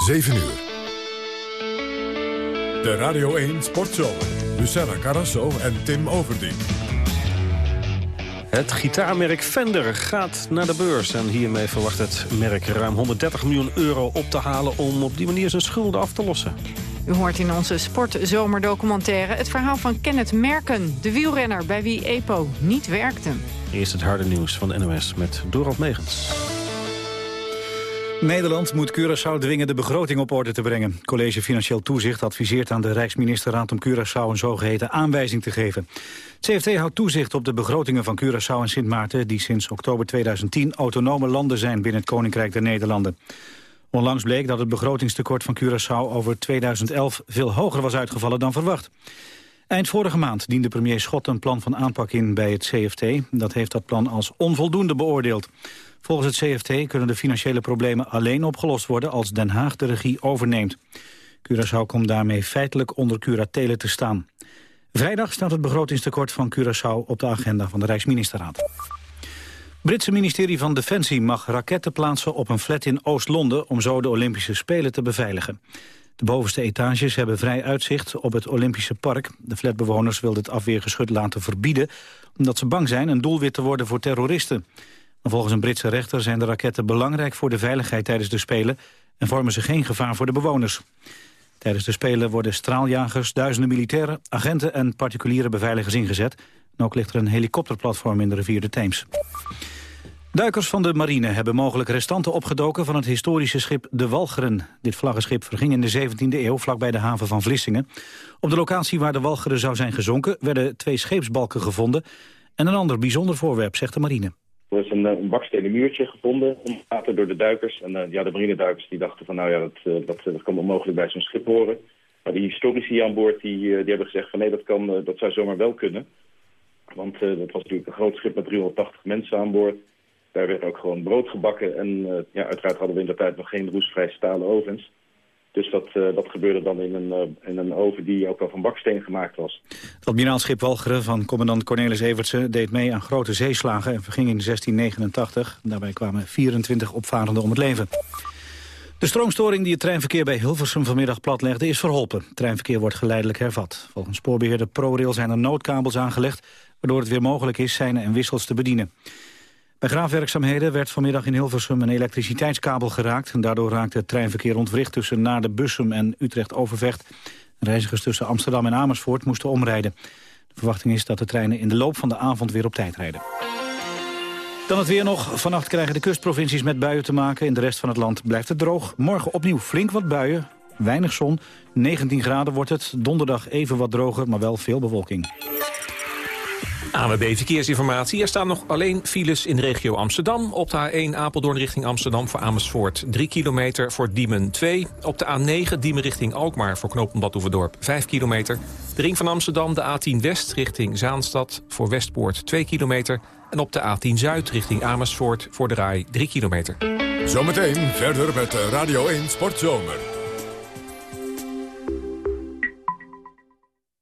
7 uur. De Radio 1 Sportshow. Luciana Carrasso en Tim Overdien. Het gitaarmerk Fender gaat naar de beurs. En hiermee verwacht het merk ruim 130 miljoen euro op te halen... om op die manier zijn schulden af te lossen. U hoort in onze sportzomerdocumentaire het verhaal van Kenneth Merken... de wielrenner bij wie EPO niet werkte. Eerst het harde nieuws van de NOS met Dorot Megens. Nederland moet Curaçao dwingen de begroting op orde te brengen. College Financieel Toezicht adviseert aan de Rijksministerraad om Curaçao een zogeheten aanwijzing te geven. CFT houdt toezicht op de begrotingen van Curaçao en Sint Maarten... die sinds oktober 2010 autonome landen zijn binnen het Koninkrijk der Nederlanden. Onlangs bleek dat het begrotingstekort van Curaçao over 2011 veel hoger was uitgevallen dan verwacht. Eind vorige maand diende premier Schot een plan van aanpak in bij het CFT. Dat heeft dat plan als onvoldoende beoordeeld. Volgens het CFT kunnen de financiële problemen alleen opgelost worden als Den Haag de regie overneemt. Curaçao komt daarmee feitelijk onder curatele te staan. Vrijdag staat het begrotingstekort van Curaçao op de agenda van de Rijksministerraad. Britse ministerie van Defensie mag raketten plaatsen op een flat in Oost-Londen... om zo de Olympische Spelen te beveiligen. De bovenste etages hebben vrij uitzicht op het Olympische Park. De flatbewoners wilden het afweergeschut laten verbieden... omdat ze bang zijn een doelwit te worden voor terroristen. Volgens een Britse rechter zijn de raketten belangrijk voor de veiligheid tijdens de Spelen... en vormen ze geen gevaar voor de bewoners. Tijdens de Spelen worden straaljagers, duizenden militairen, agenten en particuliere beveiligers ingezet. En ook ligt er een helikopterplatform in de rivier de Theems. Duikers van de marine hebben mogelijk restanten opgedoken van het historische schip De Walcheren. Dit vlaggenschip verging in de 17e eeuw vlakbij de haven van Vlissingen. Op de locatie waar de Walcheren zou zijn gezonken werden twee scheepsbalken gevonden en een ander bijzonder voorwerp, zegt de marine. Er is een, een bakstenen muurtje gevonden, later door de duikers. En uh, ja, de marineduikers die dachten van nou ja, dat, uh, dat, dat kan onmogelijk bij zo'n schip horen. Maar die historici aan boord die, die hebben gezegd van nee, dat, kan, dat zou zomaar wel kunnen. Want dat was natuurlijk een groot schip met 380 mensen aan boord. Daar werd ook gewoon brood gebakken. En ja, uiteraard hadden we in de tijd nog geen roestvrij stalen ovens. Dus dat, uh, dat gebeurde dan in een, uh, in een oven die ook al van baksteen gemaakt was. Het admiraalschip Walcheren van commandant Cornelis Evertsen... deed mee aan grote zeeslagen en verging in 1689. Daarbij kwamen 24 opvarenden om het leven. De stroomstoring die het treinverkeer bij Hilversum vanmiddag platlegde is verholpen. Het treinverkeer wordt geleidelijk hervat. Volgens spoorbeheerder ProRail zijn er noodkabels aangelegd... waardoor het weer mogelijk is seinen en wissels te bedienen. Bij graafwerkzaamheden werd vanmiddag in Hilversum een elektriciteitskabel geraakt. En daardoor raakte het treinverkeer ontwricht tussen Naarden, Bussum en Utrecht-Overvecht. Reizigers tussen Amsterdam en Amersfoort moesten omrijden. De verwachting is dat de treinen in de loop van de avond weer op tijd rijden. Dan het weer nog. Vannacht krijgen de kustprovincies met buien te maken. In de rest van het land blijft het droog. Morgen opnieuw flink wat buien. Weinig zon. 19 graden wordt het. Donderdag even wat droger, maar wel veel bewolking. ANWB Verkeersinformatie. Er staan nog alleen files in de regio Amsterdam. Op de A1 Apeldoorn richting Amsterdam voor Amersfoort 3 kilometer voor Diemen 2. Op de A9 Diemen richting Alkmaar voor knooppunt Badhoevedorp 5 kilometer. De ring van Amsterdam de A10 West richting Zaanstad voor Westpoort 2 kilometer. En op de A10 Zuid richting Amersfoort voor de Rai 3 kilometer. Zometeen verder met Radio 1 Sportzomer.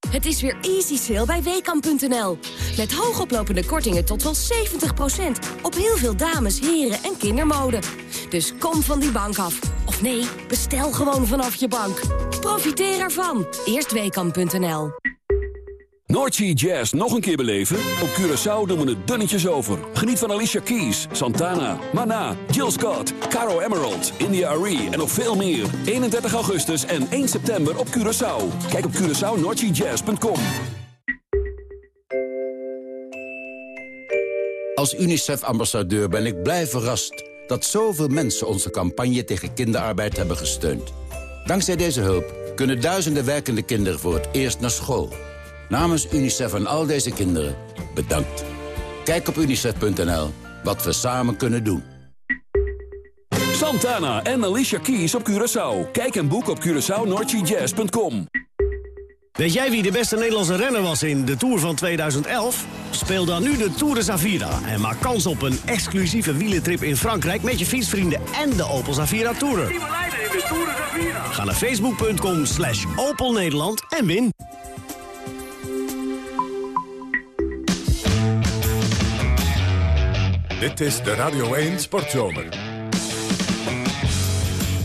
Het is weer easy sale bij WKAM.nl. Met hoogoplopende kortingen tot wel 70%. Op heel veel dames, heren en kindermode. Dus kom van die bank af. Of nee, bestel gewoon vanaf je bank. Profiteer ervan. Eerst WKAM.nl. Noordsea Jazz nog een keer beleven? Op Curaçao doen we het dunnetjes over. Geniet van Alicia Keys, Santana, Mana, Jill Scott, Caro Emerald, India Arie en nog veel meer. 31 augustus en 1 september op Curaçao. Kijk op CuraçaoNoordseaJazz.com Als UNICEF-ambassadeur ben ik blij verrast... dat zoveel mensen onze campagne tegen kinderarbeid hebben gesteund. Dankzij deze hulp kunnen duizenden werkende kinderen voor het eerst naar school... Namens UNICEF en al deze kinderen, bedankt. Kijk op unicef.nl wat we samen kunnen doen. Santana en Alicia Keys op Curaçao. Kijk en boek op CuraçaoNordGJazz.com. Weet jij wie de beste Nederlandse renner was in de Tour van 2011? Speel dan nu de Tour de Zavira en maak kans op een exclusieve wielentrip in Frankrijk... met je fietsvrienden en de Opel Zavira Tourer. Ga naar facebook.com slash Opel Nederland en win. Dit is de Radio 1 Sportzomer.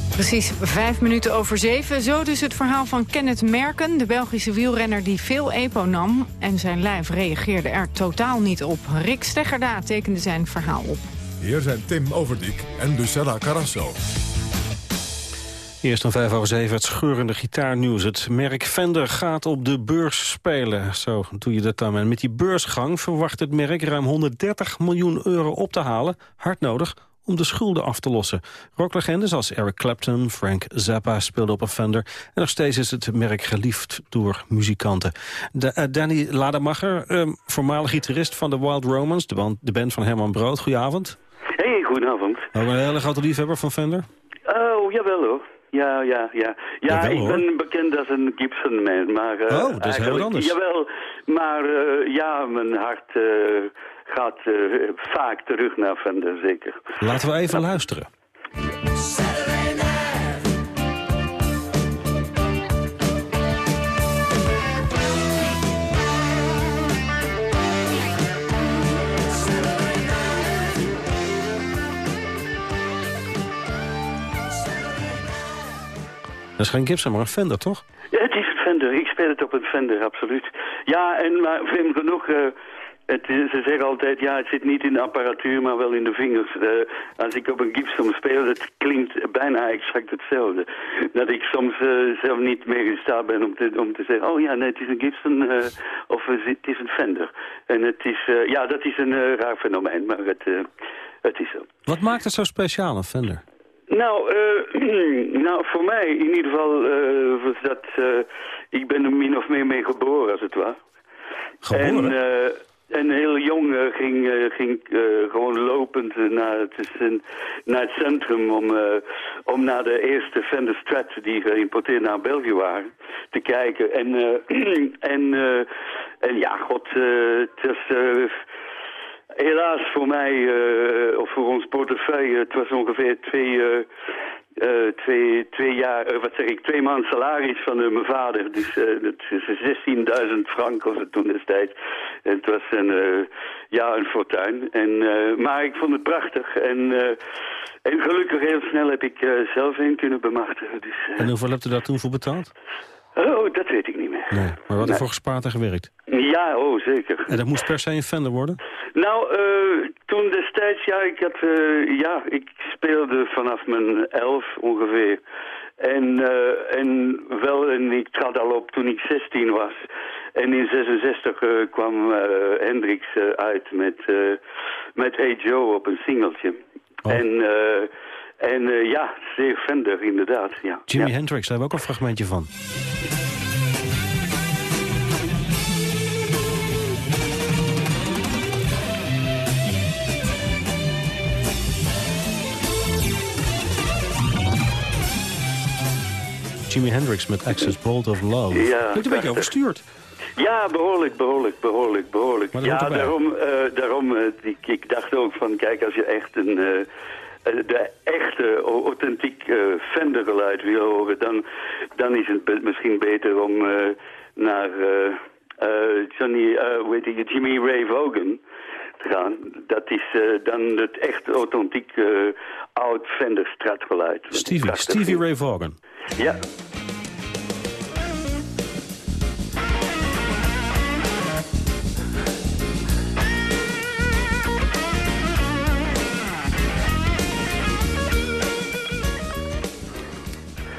Precies vijf minuten over zeven. Zo dus het verhaal van Kenneth Merken, de Belgische wielrenner die veel EPO nam. En zijn lijf reageerde er totaal niet op. Rick Steggerda tekende zijn verhaal op. Hier zijn Tim Overdijk en Lucella Carrasso. Eerst om vijf over zeven het scheurende gitaarnieuws. Het merk Fender gaat op de beurs spelen. Zo doe je dat dan. En met die beursgang verwacht het merk ruim 130 miljoen euro op te halen. Hard nodig om de schulden af te lossen. Rocklegendes als Eric Clapton, Frank Zappa speelden op een Fender. En nog steeds is het merk geliefd door muzikanten. De, uh, Danny Lademacher, um, voormalig gitarist van de Wild Romans... De band, de band van Herman Brood. Goedenavond. Hey, goedenavond. Ook een hele grote liefhebber van Fender? Oh, jawel hoor. Ja, ja, ja. Ja, ik hoor. ben bekend als een Gibson-man, maar... eh, Oh, dat is heel wat anders. Jawel, maar eh, ja, mijn hart eh, gaat eh, vaak terug naar Fender, zeker. Laten we even luisteren. Is geen Gibson, maar een Fender, toch? Ja, het is een Fender. Ik speel het op een Fender, absoluut. Ja, en maar vreemd genoeg... eh, het, ze zeggen altijd, ja, het zit niet in de apparatuur, maar wel in de vingers. Eh, als ik op een Gibson speel, het klinkt bijna exact hetzelfde. Dat ik soms eh, zelf niet meer in staat ben om te, om te zeggen... oh ja, nee, het is een Gibson of het is een Fender. En het is, ja, dat is een raar fenomeen, maar het, het is zo. Wat maakt het zo speciaal, een Fender? Nou, eh, nou, voor mij in ieder geval eh, was dat... eh, ik ben er min of meer mee geboren, als het ware. Geboren? En, en heel jong ging, ging gewoon lopend naar, het, naar het centrum om, om naar de eerste Fender Strat die geïmporteerd naar België waren te kijken. En, en, en ja, god, eh, het was... Helaas voor mij, eh, of voor ons portefeuille, het was ongeveer twee, eh, twee, twee jaar, wat zeg ik, twee maanden salaris van mijn vader. Dus dat is 16.000 frank was het toen destijds. En het was een, ja, een fortuin. En, maar ik vond het prachtig. En, en gelukkig heel snel heb ik zelf een kunnen bemachtigen. Dus, En hoeveel hebt u daar toen voor betaald? oh, dat weet ik niet meer. Nee. Maar wat ervoor gespaard en gewerkt? Ja, oh, zeker. En dat moest per se een Fender worden? Nou, eh, toen destijds, ja, ik had, eh, ja, ik speelde vanaf mijn elf ongeveer. En, eh, en wel, en ik trad al op toen ik 16 was. En in 66 eh, kwam Hendrix uit met, met Hey Joe op een singeltje. En, eh, en eh, ja, zeer Fender inderdaad, ja. Jimi ja. Hendrix, daar hebben we ook een fragmentje van. Jimi Hendrix met Access Bolt of Love. Ja, Klinkt een beetje overstuurd. Ja, behoorlijk, behoorlijk, behoorlijk, behoorlijk. Ja, daarom, eh, daarom eh, ik, ik dacht ook van, kijk, als je echt een, eh, de echte, authentiek eh Fender geluid wil horen, dan, dan is het be- misschien beter om naar Johnny, hoe heet die, Jimmy Ray Vaughan te gaan. Dat is dan het echt authentiek oud Fender stratgeluid. Stevie. Stevie Ray Vaughan. Ja.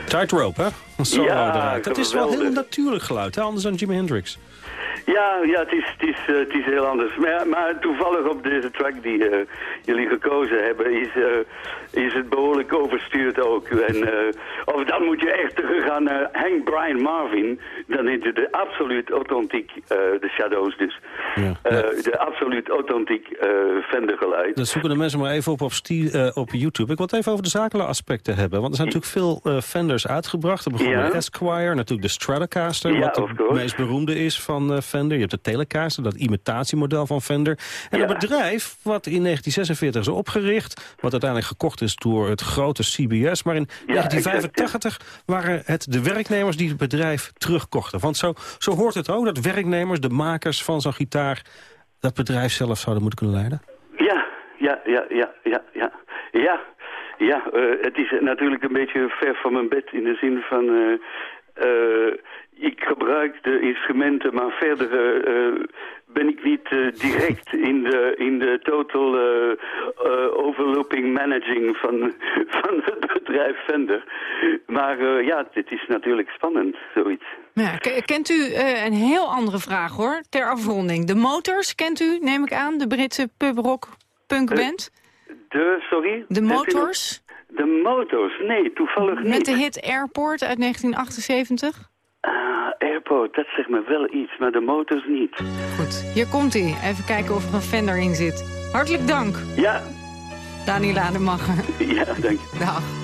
Tightrope, hè? Ja. Dat is wel heel natuurlijk geluid, hè? anders dan Jimi Hendrix. Ja, ja het, is, het, is, eh, het is heel anders. Maar, maar toevallig op deze track die eh, jullie gekozen hebben, is, eh, is het behoorlijk overstuurd ook. En, of dan moet je echt teruggaan naar Hank Brian Marvin. Dan is het de absoluut authentiek, de Shadows dus. Ja. De absoluut authentiek Fender geluid. Dat zoeken de mensen maar even op op, op YouTube. Ik wil het even over de zakelijke aspecten hebben. Want er zijn natuurlijk veel Fenders uitgebracht. Er begonnen Ja. de Esquire, natuurlijk de Stratocaster. Ja, wat course. meest beroemde is van Fender. Je hebt de Telecaster, dat imitatiemodel van Fender. En Ja. een bedrijf wat in 1946 is opgericht. Wat uiteindelijk gekocht is door het grote CBS. Maar in 1985 waren het de werknemers die het bedrijf terugkochten. Want zo, zo hoort het ook dat werknemers, de makers van zo'n gitaar... dat bedrijf zelf zouden moeten kunnen leiden. Ja, ja, ja, ja, ja, ja. Ja, Ja, uh, het is natuurlijk een beetje ver van mijn bed in de zin van... Uh, ik gebruik de instrumenten, maar verder ben ik niet direct in de, in de total overlooping managing van, van het bedrijf Fender. Maar ja, dit is natuurlijk spannend, zoiets. Ja, kent u een heel andere vraag hoor, ter afronding. De Motors, kent u, neem ik aan, de Britse pubrock punkband? De, sorry? De Motors? De Motors, nee, toevallig niet. Met de hit Airport uit 1978? Ah, Airport, dat zegt me wel iets, maar de Motors niet. Goed, hier komt hij. Even kijken of er een Fender in zit. Hartelijk dank. Ja. Daniel Ademacher. Ja, dank je. Dag.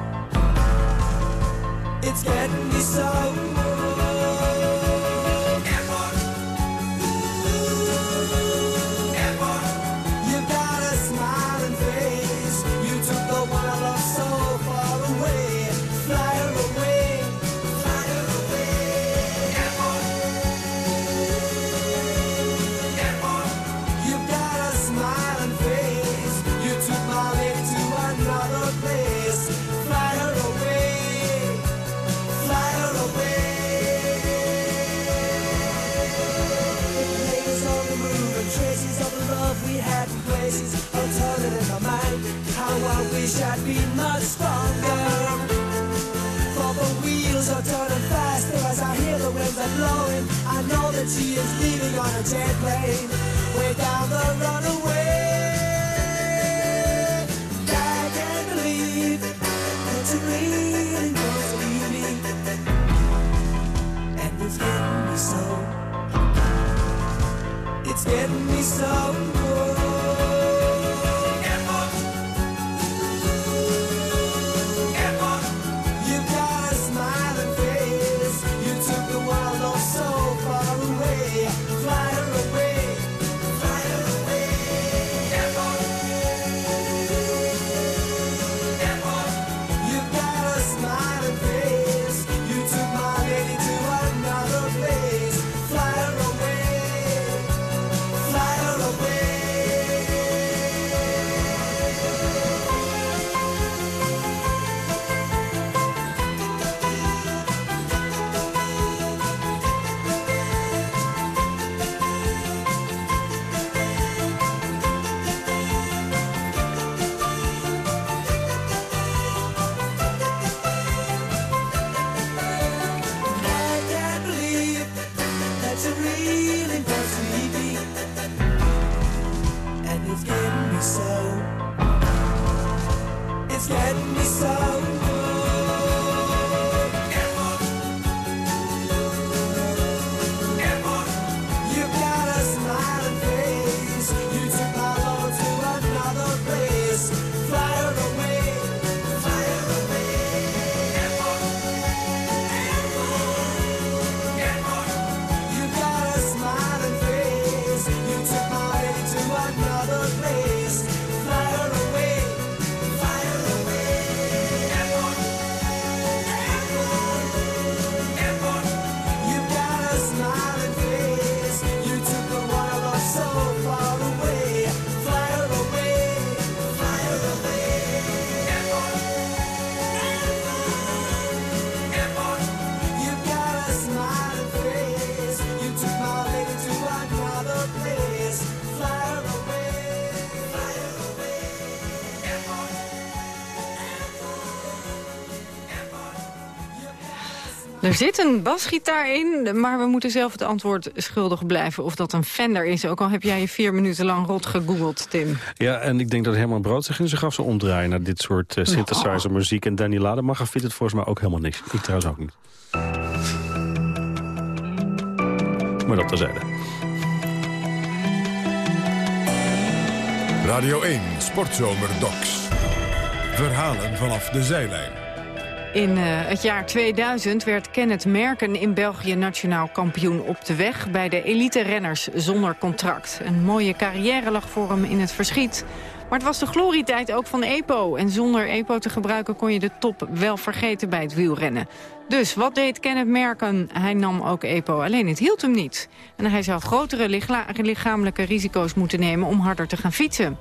It's getting me so. She is leaving on a jet plane way down the runaway. I can't believe that you really leave me, and it's getting me so. It's getting me so. Er zit een basgitaar in, maar we moeten zelf het antwoord schuldig blijven... of dat een Fender is, ook al heb jij je vier minuten lang rot gegoogeld, Tim. Ja, en ik denk dat Herman Brood zich in zijn graf zal omdraaien... naar dit soort uh, synthesizer muziek. En Danny Lademacher vindt het volgens mij ook helemaal niks. Ik trouwens ook niet. Maar dat terzijde. Radio 1 Sportzomer Docs. Verhalen vanaf de zijlijn. In uh, het jaar 2000 werd Kenneth Merken in België nationaal kampioen op de weg... bij de elite-renners zonder contract. Een mooie carrière lag voor hem in het verschiet. Maar het was de glorietijd ook van EPO. En zonder EPO te gebruiken kon je de top wel vergeten bij het wielrennen. Dus wat deed Kenneth Merken? Hij nam ook EPO, alleen het hield hem niet. En hij zou grotere lichamelijke risico's moeten nemen om harder te gaan fietsen.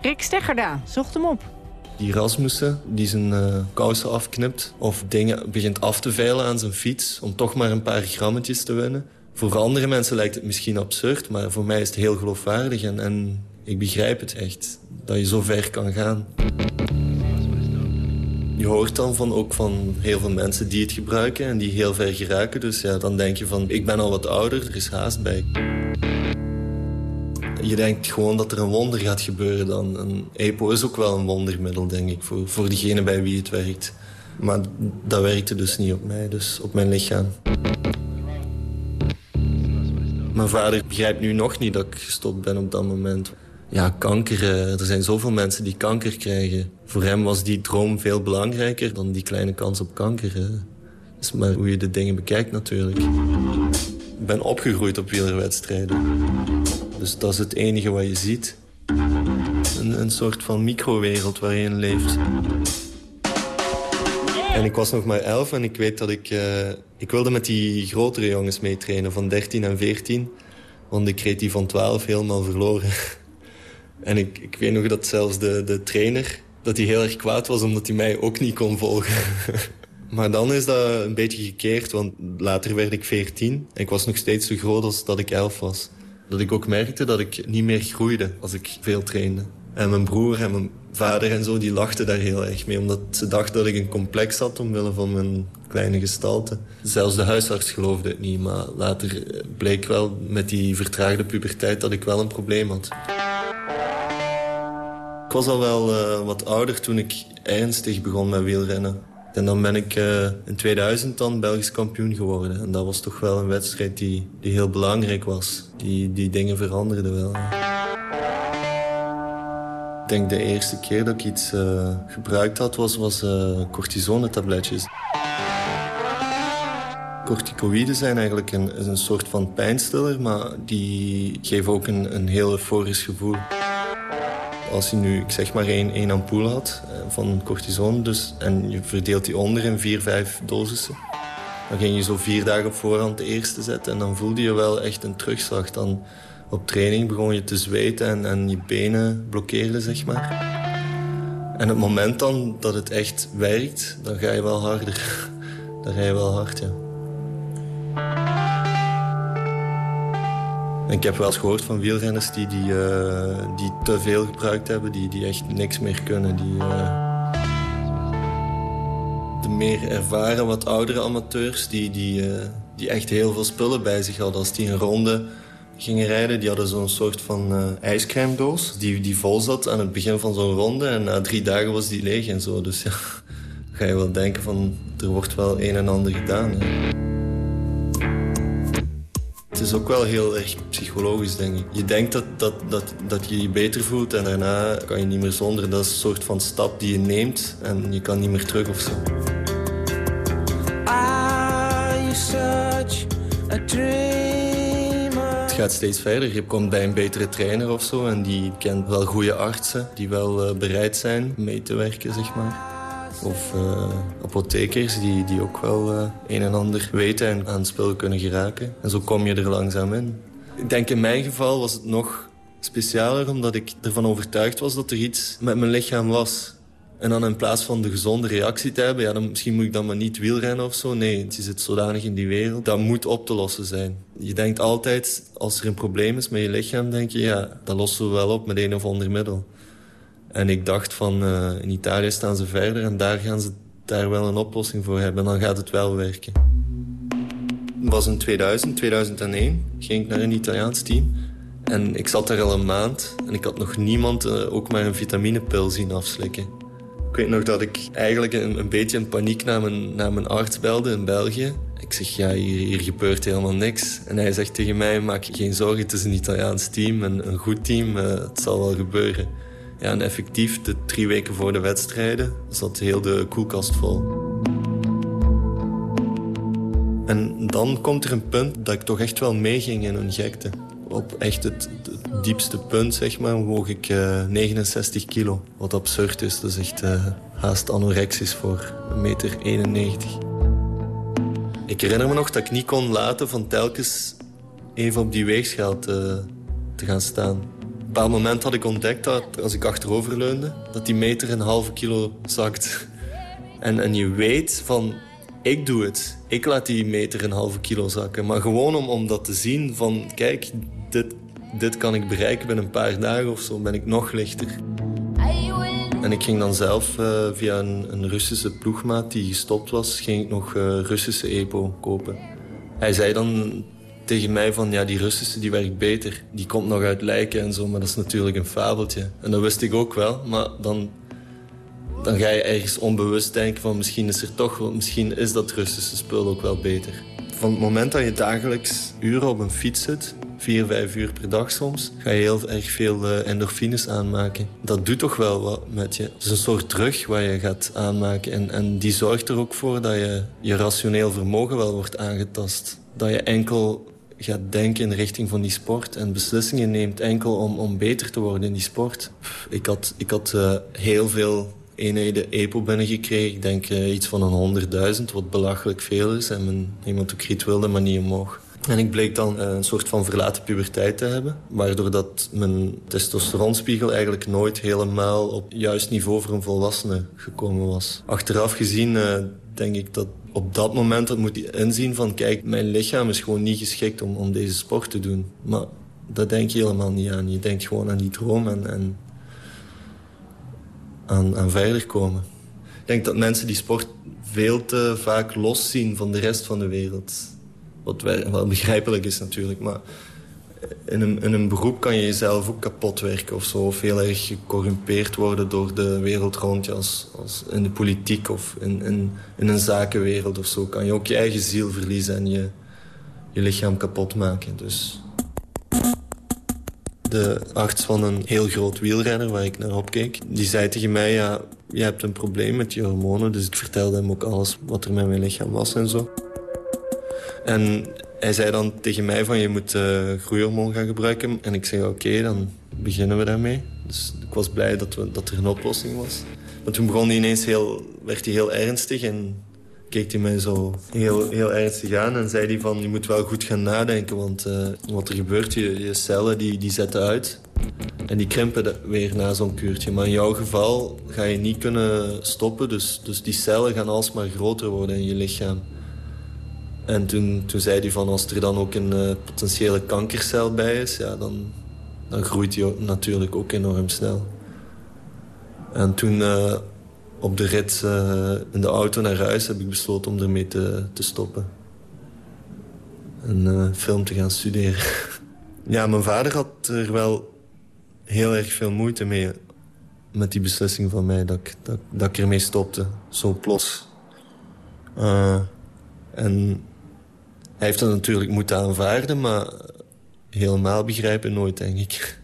Rick Steggerda zocht hem op die Rasmussen die zijn uh, kousen afknipt... of dingen begint af te veilen aan zijn fiets... om toch maar een paar grammetjes te winnen. Voor andere mensen lijkt het misschien absurd... maar voor mij is het heel geloofwaardig en, en ik begrijp het echt. Dat je zo ver kan gaan. Je hoort dan van, ook van heel veel mensen die het gebruiken... en die heel ver geraken. Dus ja, dan denk je van, ik ben al wat ouder, er is haast bij je denkt gewoon dat er een wonder gaat gebeuren dan. Een EPO is ook wel een wondermiddel, denk ik, voor, voor diegene bij wie het werkt. Maar dat werkte dus niet op mij, dus op mijn lichaam. Mijn vader begrijpt nu nog niet dat ik gestopt ben op dat moment. Ja, kanker, eh, er zijn zoveel mensen die kanker krijgen. Voor hem was die droom veel belangrijker dan die kleine kans op kanker. Is maar hoe je de dingen bekijkt natuurlijk. Ik ben opgegroeid op wielerwedstrijden. Dus dat is het enige wat je ziet. Een, een soort van microwereld waarin je leeft. En ik was nog maar elf en ik weet dat ik... Uh, ik wilde met die grotere jongens meetrainen van 13 en 14. Want ik reed die van 12 helemaal verloren. En ik, ik weet nog dat zelfs de, de trainer... dat hij heel erg kwaad was omdat hij mij ook niet kon volgen. Maar dan is dat een beetje gekeerd, want later werd ik 14. En ik was nog steeds zo groot als dat ik 11 was. Dat ik ook merkte dat ik niet meer groeide als ik veel trainde. En mijn broer en mijn vader en zo, die lachten daar heel erg mee. Omdat ze dachten dat ik een complex had omwille van mijn kleine gestalte. Zelfs de huisarts geloofde het niet. Maar later bleek wel met die vertraagde puberteit dat ik wel een probleem had. Ik was al wel uh, wat ouder toen ik ernstig begon met wielrennen. En dan ben ik uh, in 2000 dan Belgisch kampioen geworden. En dat was toch wel een wedstrijd die, die heel belangrijk was. Die, die dingen veranderden wel. Ik denk de eerste keer dat ik iets uh, gebruikt had, was, was uh, cortisone-tabletjes. Corticoïden zijn eigenlijk een, een soort van pijnstiller, maar die geven ook een, een heel euforisch gevoel. Als je nu, ik zeg maar, één, één ampoule had eh, van cortison dus, en je verdeelt die onder in vier, vijf dosissen. Dan ging je zo vier dagen op voorhand de eerste zetten en dan voelde je wel echt een terugslag. Dan op training begon je te zweten en, en je benen blokkeerden, zeg maar. En het moment dan dat het echt werkt, dan ga je wel harder. Dan ga je wel hard, ja. Ik heb wel eens gehoord van wielrenners die, die, uh, die te veel gebruikt hebben, die, die echt niks meer kunnen. Die, uh, de meer ervaren, wat oudere amateurs, die, die, uh, die echt heel veel spullen bij zich hadden. Als die een ronde gingen rijden, die hadden zo'n soort van ijscrème doos. Die, die vol zat aan het begin van zo'n ronde en na drie dagen was die leeg en zo. Dus ja, ga je wel denken van, er wordt wel een en ander gedaan. Hè. Het is ook wel heel erg psychologisch, denk ik. Je denkt dat, dat, dat, dat je je beter voelt en daarna kan je niet meer zonder. Dat is een soort van stap die je neemt en je kan niet meer terug of zo. Het gaat steeds verder. Je komt bij een betere trainer of zo en die kent wel goede artsen die wel eh, bereid zijn mee te werken, zeg maar. Of uh, apothekers die, die ook wel uh, een en ander weten en aan het spul kunnen geraken. En zo kom je er langzaam in. Ik denk in mijn geval was het nog specialer omdat ik ervan overtuigd was dat er iets met mijn lichaam was. En dan in plaats van de gezonde reactie te hebben, ja, dan, misschien moet ik dan maar niet wielrennen of zo. Nee, het zit zodanig in die wereld. Dat moet op te lossen zijn. Je denkt altijd, als er een probleem is met je lichaam, denk je, ja, dat lossen we wel op met een of ander middel. En ik dacht van, uh, in Italië staan ze verder en daar gaan ze daar wel een oplossing voor hebben. En dan gaat het wel werken. was in 2000, 2001. Ging ik naar een Italiaans team. En ik zat daar al een maand. En ik had nog niemand uh, ook maar een vitaminepil zien afslikken. Ik weet nog dat ik eigenlijk een, beetje in paniek naar mijn, naar mijn arts belde in België. Ik zeg, ja, hier, hier, gebeurt helemaal niks. En hij zegt tegen mij, maak je geen zorgen, het is een Italiaans team. Een, goed team, uh, het zal wel gebeuren. Ja, en effectief, de drie weken voor de wedstrijden zat heel de koelkast vol. En dan komt er een punt dat ik toch echt wel meeging in een gekte. Op echt het, diepste punt, zeg maar, woog ik uh, 69 kilo. Wat absurd is, dat is echt uh, haast anorexisch voor 1,91 meter. 91. Ik herinner me nog dat ik niet kon laten van telkens even op die weegschaal te, te gaan staan een bepaald moment had ik ontdekt dat als ik achterover leunde... dat die meter een halve kilo zakt. En, en je weet van, ik doe het. Ik laat die meter een halve kilo zakken. Maar gewoon om, om dat te zien van, kijk, dit, dit kan ik bereiken binnen een paar dagen of zo. Ben ik nog lichter. En ik ging dan zelf uh, via een, een, Russische ploegmaat die gestopt was... ging ik nog uh, Russische EPO kopen. Hij zei dan tegen mij van, ja, die Russische die werkt beter. Die komt nog uit lijken en zo, maar dat is natuurlijk een fabeltje. En dat wist ik ook wel, maar dan, dan ga je ergens onbewust denken van misschien is er toch, misschien is dat Russische spul ook wel beter. Van het moment dat je dagelijks uren op een fiets zit, vier, vijf uur per dag soms, ga je heel erg veel uh, endorfines aanmaken. Dat doet toch wel wat met je. Het is een soort terug waar je gaat aanmaken. En, en die zorgt er ook voor dat je, je rationeel vermogen wel wordt aangetast. Dat je enkel gaat denken in de richting van die sport en beslissingen neemt enkel om, om beter te worden in die sport. Ik had, ik had uh, heel veel eenheden EPO binnengekregen. Ik denk uh, iets van een 100.000, wat belachelijk veel is. En mijn hematocriet wilde, maar niet omhoog. En ik bleek dan uh, een soort van verlaten puberteit te hebben. Waardoor dat mijn testosteronspiegel eigenlijk nooit helemaal op juist niveau voor een volwassene gekomen was. Achteraf gezien denk ik dat op dat moment moet je inzien van... kijk, mijn lichaam is gewoon niet geschikt om, om deze sport te doen. Maar dat denk je helemaal niet aan. Je denkt gewoon aan die droom en, en aan, aan verder komen. Ik denk dat mensen die sport veel te vaak los zien van de rest van de wereld. Wat wel begrijpelijk is natuurlijk, maar in een, in een beroep kan je jezelf ook kapot werken of zo. Of heel erg gecorrumpeerd worden door de wereld rond je. Als, als in de politiek of in, in, in een zakenwereld of zo. Kan je ook je eigen ziel verliezen en je, je lichaam kapot maken. Dus de arts van een heel groot wielrenner waar ik naar opkeek... die zei tegen mij, ja, je hebt een probleem met je hormonen. Dus ik vertelde hem ook alles wat er met mijn lichaam was en zo. En hij zei dan tegen mij van je moet uh, groeihormoon gaan gebruiken. En ik zei oké, dan beginnen we daarmee. Dus ik was blij dat, we, dat er een oplossing was. Maar toen begon hij ineens heel, werd hij heel ernstig en keek hij mij zo heel, heel ernstig aan. En zei hij van je moet wel goed gaan nadenken. Want uh, wat er gebeurt, je, je cellen die, die zetten uit. En die krimpen weer na zo'n kuurtje. Maar in jouw geval ga je niet kunnen stoppen. Dus, dus die cellen gaan alsmaar groter worden in je lichaam. En toen, toen zei hij van als er dan ook een uh, potentiële kankercel bij is... Ja, dan, dan groeit die natuurlijk ook enorm snel. En toen uh, op de rit uh, in de auto naar huis heb ik besloten om ermee te, te stoppen. En film te gaan studeren. ja, mijn vader had er wel heel erg veel moeite mee... met die beslissing van mij dat ik, dat, dat ik ermee stopte. Zo plots. en hij heeft dat natuurlijk moeten aanvaarden, maar helemaal begrijpen nooit, denk ik.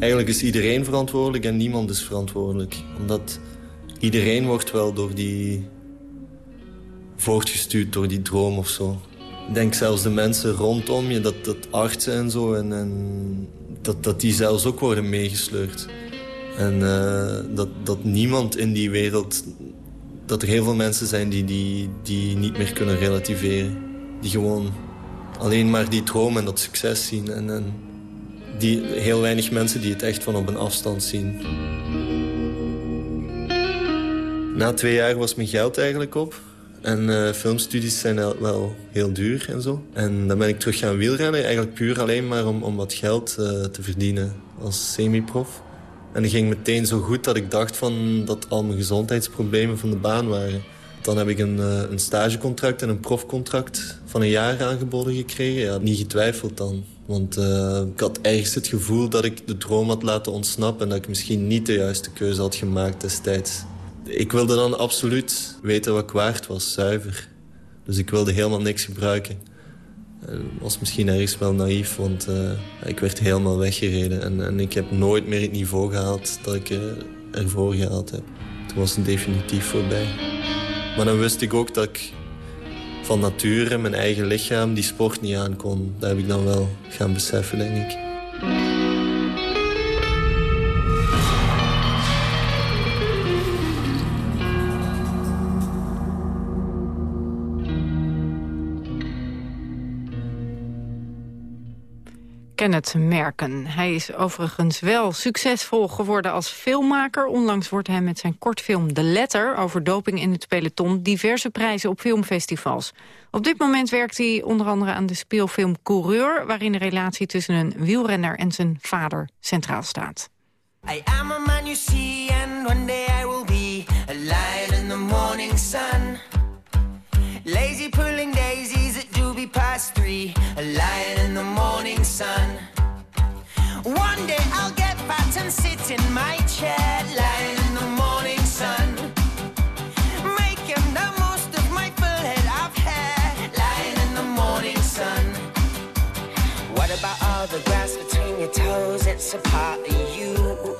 Eigenlijk is iedereen verantwoordelijk en niemand is verantwoordelijk. Omdat iedereen wordt wel door die... voortgestuurd door die droom of zo. Ik denk zelfs de mensen rondom je, dat, dat artsen en zo... En, en dat, dat die zelfs ook worden meegesleurd. En uh, dat, dat niemand in die wereld dat er heel veel mensen zijn die, die, die niet meer kunnen relativeren. Die gewoon alleen maar die droom en dat succes zien. En, en die, heel weinig mensen die het echt van op een afstand zien. Na twee jaar was mijn geld eigenlijk op. En uh, filmstudies zijn wel heel duur en zo. En dan ben ik terug gaan wielrennen. Eigenlijk puur alleen maar om, om wat geld uh, te verdienen als semi-prof. En dat ging meteen zo goed dat ik dacht van dat al mijn gezondheidsproblemen van de baan waren. Dan heb ik een, eh, een stagecontract en een profcontract van een jaar aangeboden gekregen. Ja, niet getwijfeld dan. Want uh, ik had ergens het gevoel dat ik de droom had laten ontsnappen... en dat ik misschien niet de juiste keuze had gemaakt destijds. Ik wilde dan absoluut weten wat ik waard was, zuiver. Dus ik wilde helemaal niks gebruiken. Dat was misschien ergens wel naïef, want uh, ik werd helemaal weggereden. En, en, ik heb nooit meer het niveau gehaald dat ik uh, ervoor gehaald heb. Toen was het definitief voorbij. Maar dan wist ik ook dat ik van nature, mijn eigen lichaam, die sport niet aan kon. Dat heb ik dan wel gaan beseffen, denk ik. Kenneth Merken. Hij is overigens wel succesvol geworden als filmmaker. Onlangs wordt hij met zijn kortfilm De Letter over doping in het peloton diverse prijzen op filmfestivals. Op dit moment werkt hij onder andere aan de speelfilm Coureur... waarin de relatie tussen een wielrenner en zijn vader centraal staat. I am a man you see and one day I will be in the morning sun. Lazy pulling daisies past and sit in my chair, lying in the morning sun. Making the most of my lying in the morning sun. What about all the grass between your toes? It's a part of you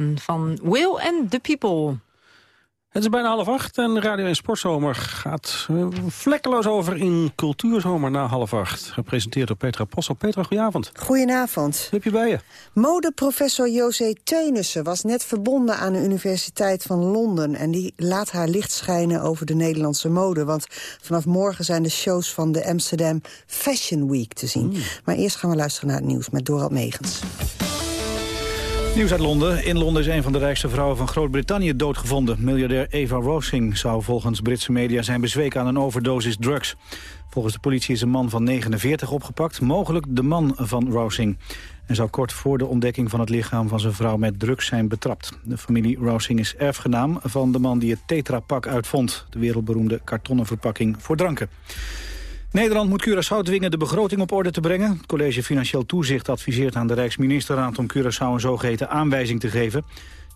Van Will and the People. Het is bijna half acht en Radio 1 Sportzomer gaat eh, vlekkeloos over in Cultuurzomer na half acht. Gepresenteerd door Petra Possel. Petra, goedenavond. Goedenavond. Wat heb je bij je? Modeprofessor José Teunissen was net verbonden aan de Universiteit van Londen... en die laat haar licht schijnen over de Nederlandse mode. Want vanaf morgen zijn de shows van de Amsterdam Fashion Week te zien. Maar eerst gaan we luisteren naar het nieuws met Dorald Megens. Nieuws uit Londen. In Londen is een van de rijkste vrouwen van Groot-Brittannië doodgevonden. Miljardair Eva Rosing zou volgens Britse media zijn bezweken aan een overdosis drugs. Volgens de politie is een man van 49 opgepakt, mogelijk de man van Rosing. En zou kort voor de ontdekking van het lichaam van zijn vrouw met drugs zijn betrapt. De familie Rosing is erfgenaam van de man die het Tetra-pak uitvond. De wereldberoemde kartonnen verpakking voor dranken. Nederland moet Curaçao dwingen de begroting op orde te brengen. Het college Financieel Toezicht adviseert aan de Rijksministerraad... om Curaçao een zogeheten aanwijzing te geven.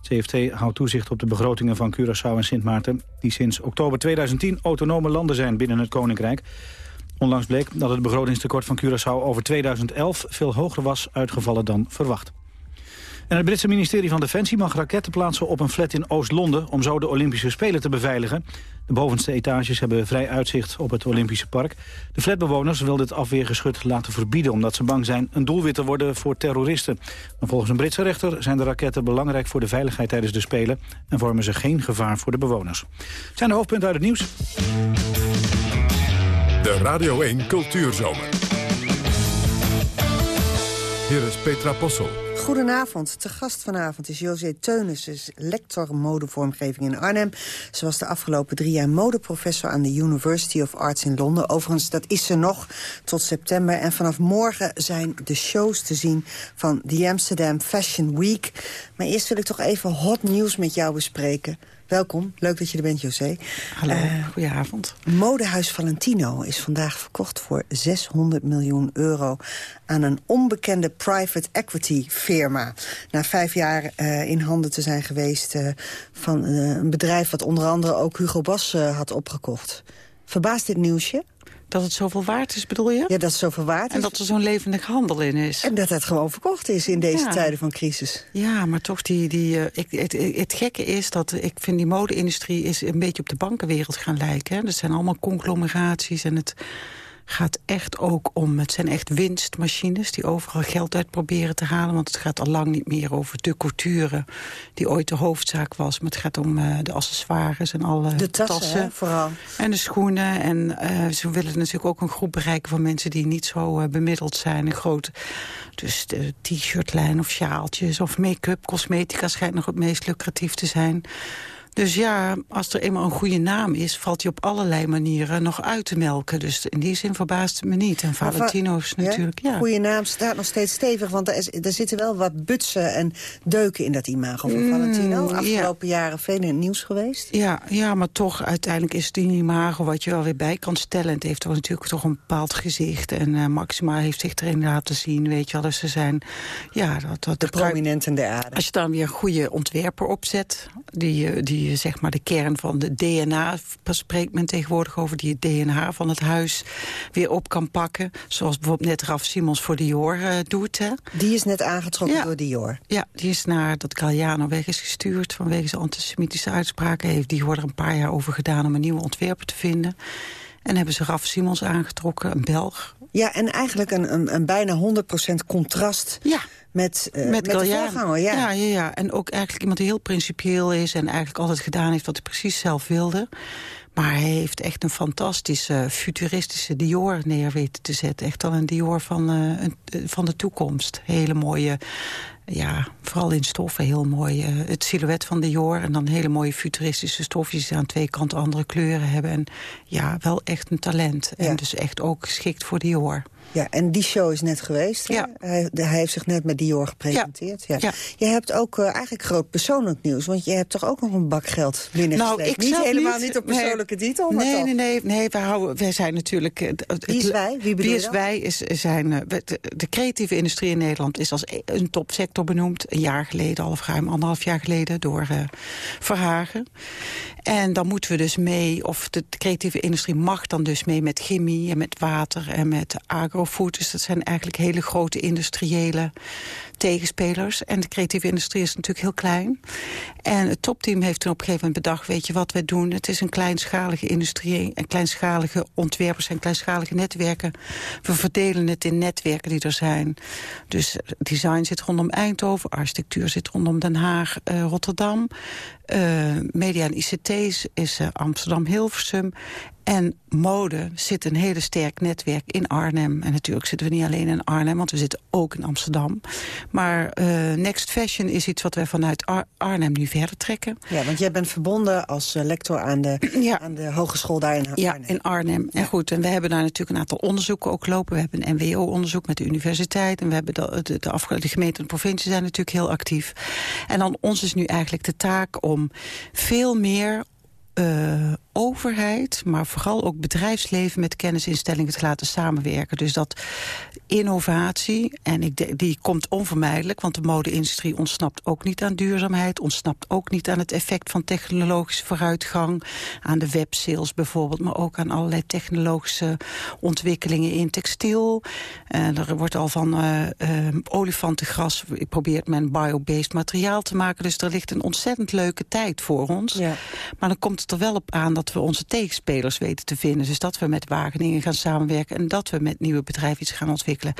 Het CFT houdt toezicht op de begrotingen van Curaçao en Sint Maarten... die sinds oktober 2010 autonome landen zijn binnen het Koninkrijk. Onlangs bleek dat het begrotingstekort van Curaçao over 2011... veel hoger was uitgevallen dan verwacht. En het Britse ministerie van Defensie mag raketten plaatsen op een flat in Oost-Londen... om zo de Olympische Spelen te beveiligen. De bovenste etages hebben vrij uitzicht op het Olympische park. De flatbewoners wilden het afweergeschut laten verbieden... omdat ze bang zijn een doelwit te worden voor terroristen. Maar volgens een Britse rechter zijn de raketten belangrijk voor de veiligheid tijdens de Spelen... en vormen ze geen gevaar voor de bewoners. Het zijn de hoofdpunten uit het nieuws. De Radio 1 Cultuurzomer. Hier is Petra Possel. Goedenavond. Te gast vanavond is José Teunissen, lector modevormgeving in Arnhem. Ze was de afgelopen drie jaar modeprofessor aan de University of Arts in Londen. Overigens, dat is ze nog tot september. En vanaf morgen zijn de shows te zien van de Amsterdam Fashion Week. Maar eerst wil ik toch even hot nieuws met jou bespreken. Welkom, leuk dat je er bent, José. Hallo, uh, goedenavond. Modehuis Valentino is vandaag verkocht voor 600 miljoen euro... aan een onbekende private equity firma. Na vijf jaar uh, in handen te zijn geweest uh, van een bedrijf... wat onder andere ook Hugo Boss had opgekocht. Verbaast dit nieuwsje? Dat het zoveel waard is, bedoel je? Ja, dat het zoveel waard is. En dat er zo'n levendig handel in is. En dat het gewoon verkocht is in deze Ja. tijden van crisis. Ja, maar toch, die, die, eh, ik, het, het gekke is dat ik vind die mode-industrie is een beetje op de bankenwereld gaan lijken. Hè. Dat zijn allemaal conglomeraties en het gaat echt ook om... het zijn echt winstmachines die overal geld uit proberen te halen. Want het gaat al lang niet meer over de couture... die ooit de hoofdzaak was. Maar het gaat om eh, de accessoires en alle De tassen, hè, vooral. En de schoenen. En eh, ze willen natuurlijk ook een groep bereiken van mensen... die niet zo eh, bemiddeld zijn. Een groot, dus de t-shirtlijn of sjaaltjes of make-up. Cosmetica schijnt nog het meest lucratief te zijn. Dus ja, als er eenmaal een goede naam is... valt die op allerlei manieren nog uit te melken. Dus in die zin verbaast het me niet. En va- Valentino's Ja? natuurlijk, ja. Goeie naam staat nog steeds stevig, want er, is, er zitten wel wat butsen en deuken in dat imago van Mm, Valentino. Afgelopen jaren veel in het nieuws geweest. Ja, ja, maar toch, uiteindelijk is het een imago wat je wel weer bij kan stellen. Het heeft toch natuurlijk toch een bepaald gezicht. En eh, Maxima heeft zich erin laten zien, weet je wel. Dus ze zijn, ja, dat, dat De prominenten der aarde. Als je dan weer een goede ontwerper opzet... die, eh, die zeg maar de kern van de DNA... spreekt men tegenwoordig over die het DNA van het huis... weer op kan pakken. Zoals bijvoorbeeld net Raf Simons voor Dior eh, doet. Hè. Die is net aangetrokken door Dior. Ja, die is naar dat Galliano weg is gestuurd... vanwege zijn antisemitische uitspraken. Heeft Dior er een paar jaar over gedaan om een nieuwe ontwerper te vinden. En hebben ze Raf Simons aangetrokken, een Belg. Ja, en eigenlijk een, een, een bijna 100% contrast ja. met, eh, met, met de Galliano. voorganger. Ja. Ja, ja, ja. En ook eigenlijk iemand die heel principieel is... en eigenlijk altijd gedaan heeft wat hij precies zelf wilde. Maar hij heeft echt een fantastische, futuristische Dior neer weten te zetten. Echt al een Dior van, eh, eh, van de toekomst. Hele mooie, ja, vooral in stoffen heel mooi. eh, het silhouet van Dior en dan hele mooie futuristische stofjes... die aan twee kanten andere kleuren hebben. En ja, wel echt een talent. En dus echt ook geschikt voor Dior. Ja, en die show is net geweest. Ja. Hij, hij heeft zich net met Dior gepresenteerd. Ja. Ja. Je hebt ook eh, eigenlijk groot persoonlijk nieuws. Want je hebt toch ook nog een bak geld binnengesleept. Nou, ik niet helemaal niet. op Nee. persoonlijke titel, maar nee, toch. nee, nee, nee. Wij, houden, wij zijn natuurlijk... eh, het- Wie is wij? Wie Wie is wij? Is, zijn, eh, de, de creatieve industrie in Nederland is als e- een topsector benoemd. Een jaar geleden, al of ruim anderhalf jaar geleden, door Verhagen. En dan moeten we dus mee, of de, creatieve industrie mag dan dus mee met chemie en met water en met agrofood. Dus dat zijn eigenlijk hele grote industriële tegenspelers. En de creatieve industrie is natuurlijk heel klein. En het topteam heeft toen op een gegeven moment bedacht... weet je wat wij doen? Het is een kleinschalige industrie... en kleinschalige ontwerpers en kleinschalige netwerken. We verdelen het in netwerken die er zijn. Dus design zit rondom Eindhoven... architectuur zit rondom Den Haag, eh, Rotterdam... eh, media en ICT's is eh, Amsterdam-Hilversum... En mode zit een hele sterk netwerk in Arnhem. En natuurlijk zitten we niet alleen in Arnhem, want we zitten ook in Amsterdam. Maar uh, Next Fashion is iets wat wij vanuit Ar Arnhem nu verder trekken. Ja, want jij bent verbonden als uh, lector aan de, ja. aan de hogeschool daar in Arnhem. Ja, in Arnhem. Ja. En goed, en we hebben daar natuurlijk een aantal onderzoeken ook lopen. We hebben een NWO-onderzoek met de universiteit. En we hebben de, de, de, de gemeente en de provincie zijn natuurlijk heel actief. En dan ons is nu eigenlijk de taak om veel meer uh, overheid, maar vooral ook bedrijfsleven met kennisinstellingen te laten samenwerken. Dus dat innovatie, en ik die komt onvermijdelijk, want de mode-industrie ontsnapt ook niet aan duurzaamheid, ontsnapt ook niet aan het effect van technologische vooruitgang, aan de websales bijvoorbeeld, maar ook aan allerlei technologische ontwikkelingen in textiel. En er wordt al van uh, uh, olifantengras, ik probeer men biobased materiaal te maken, dus er ligt een ontzettend leuke tijd voor ons. Ja. Maar dan komt het er wel op aan dat we onze tegenspelers weten te vinden. Dus dat we met Wageningen gaan samenwerken en dat we met nieuwe bedrijven iets gaan ontwikkelen.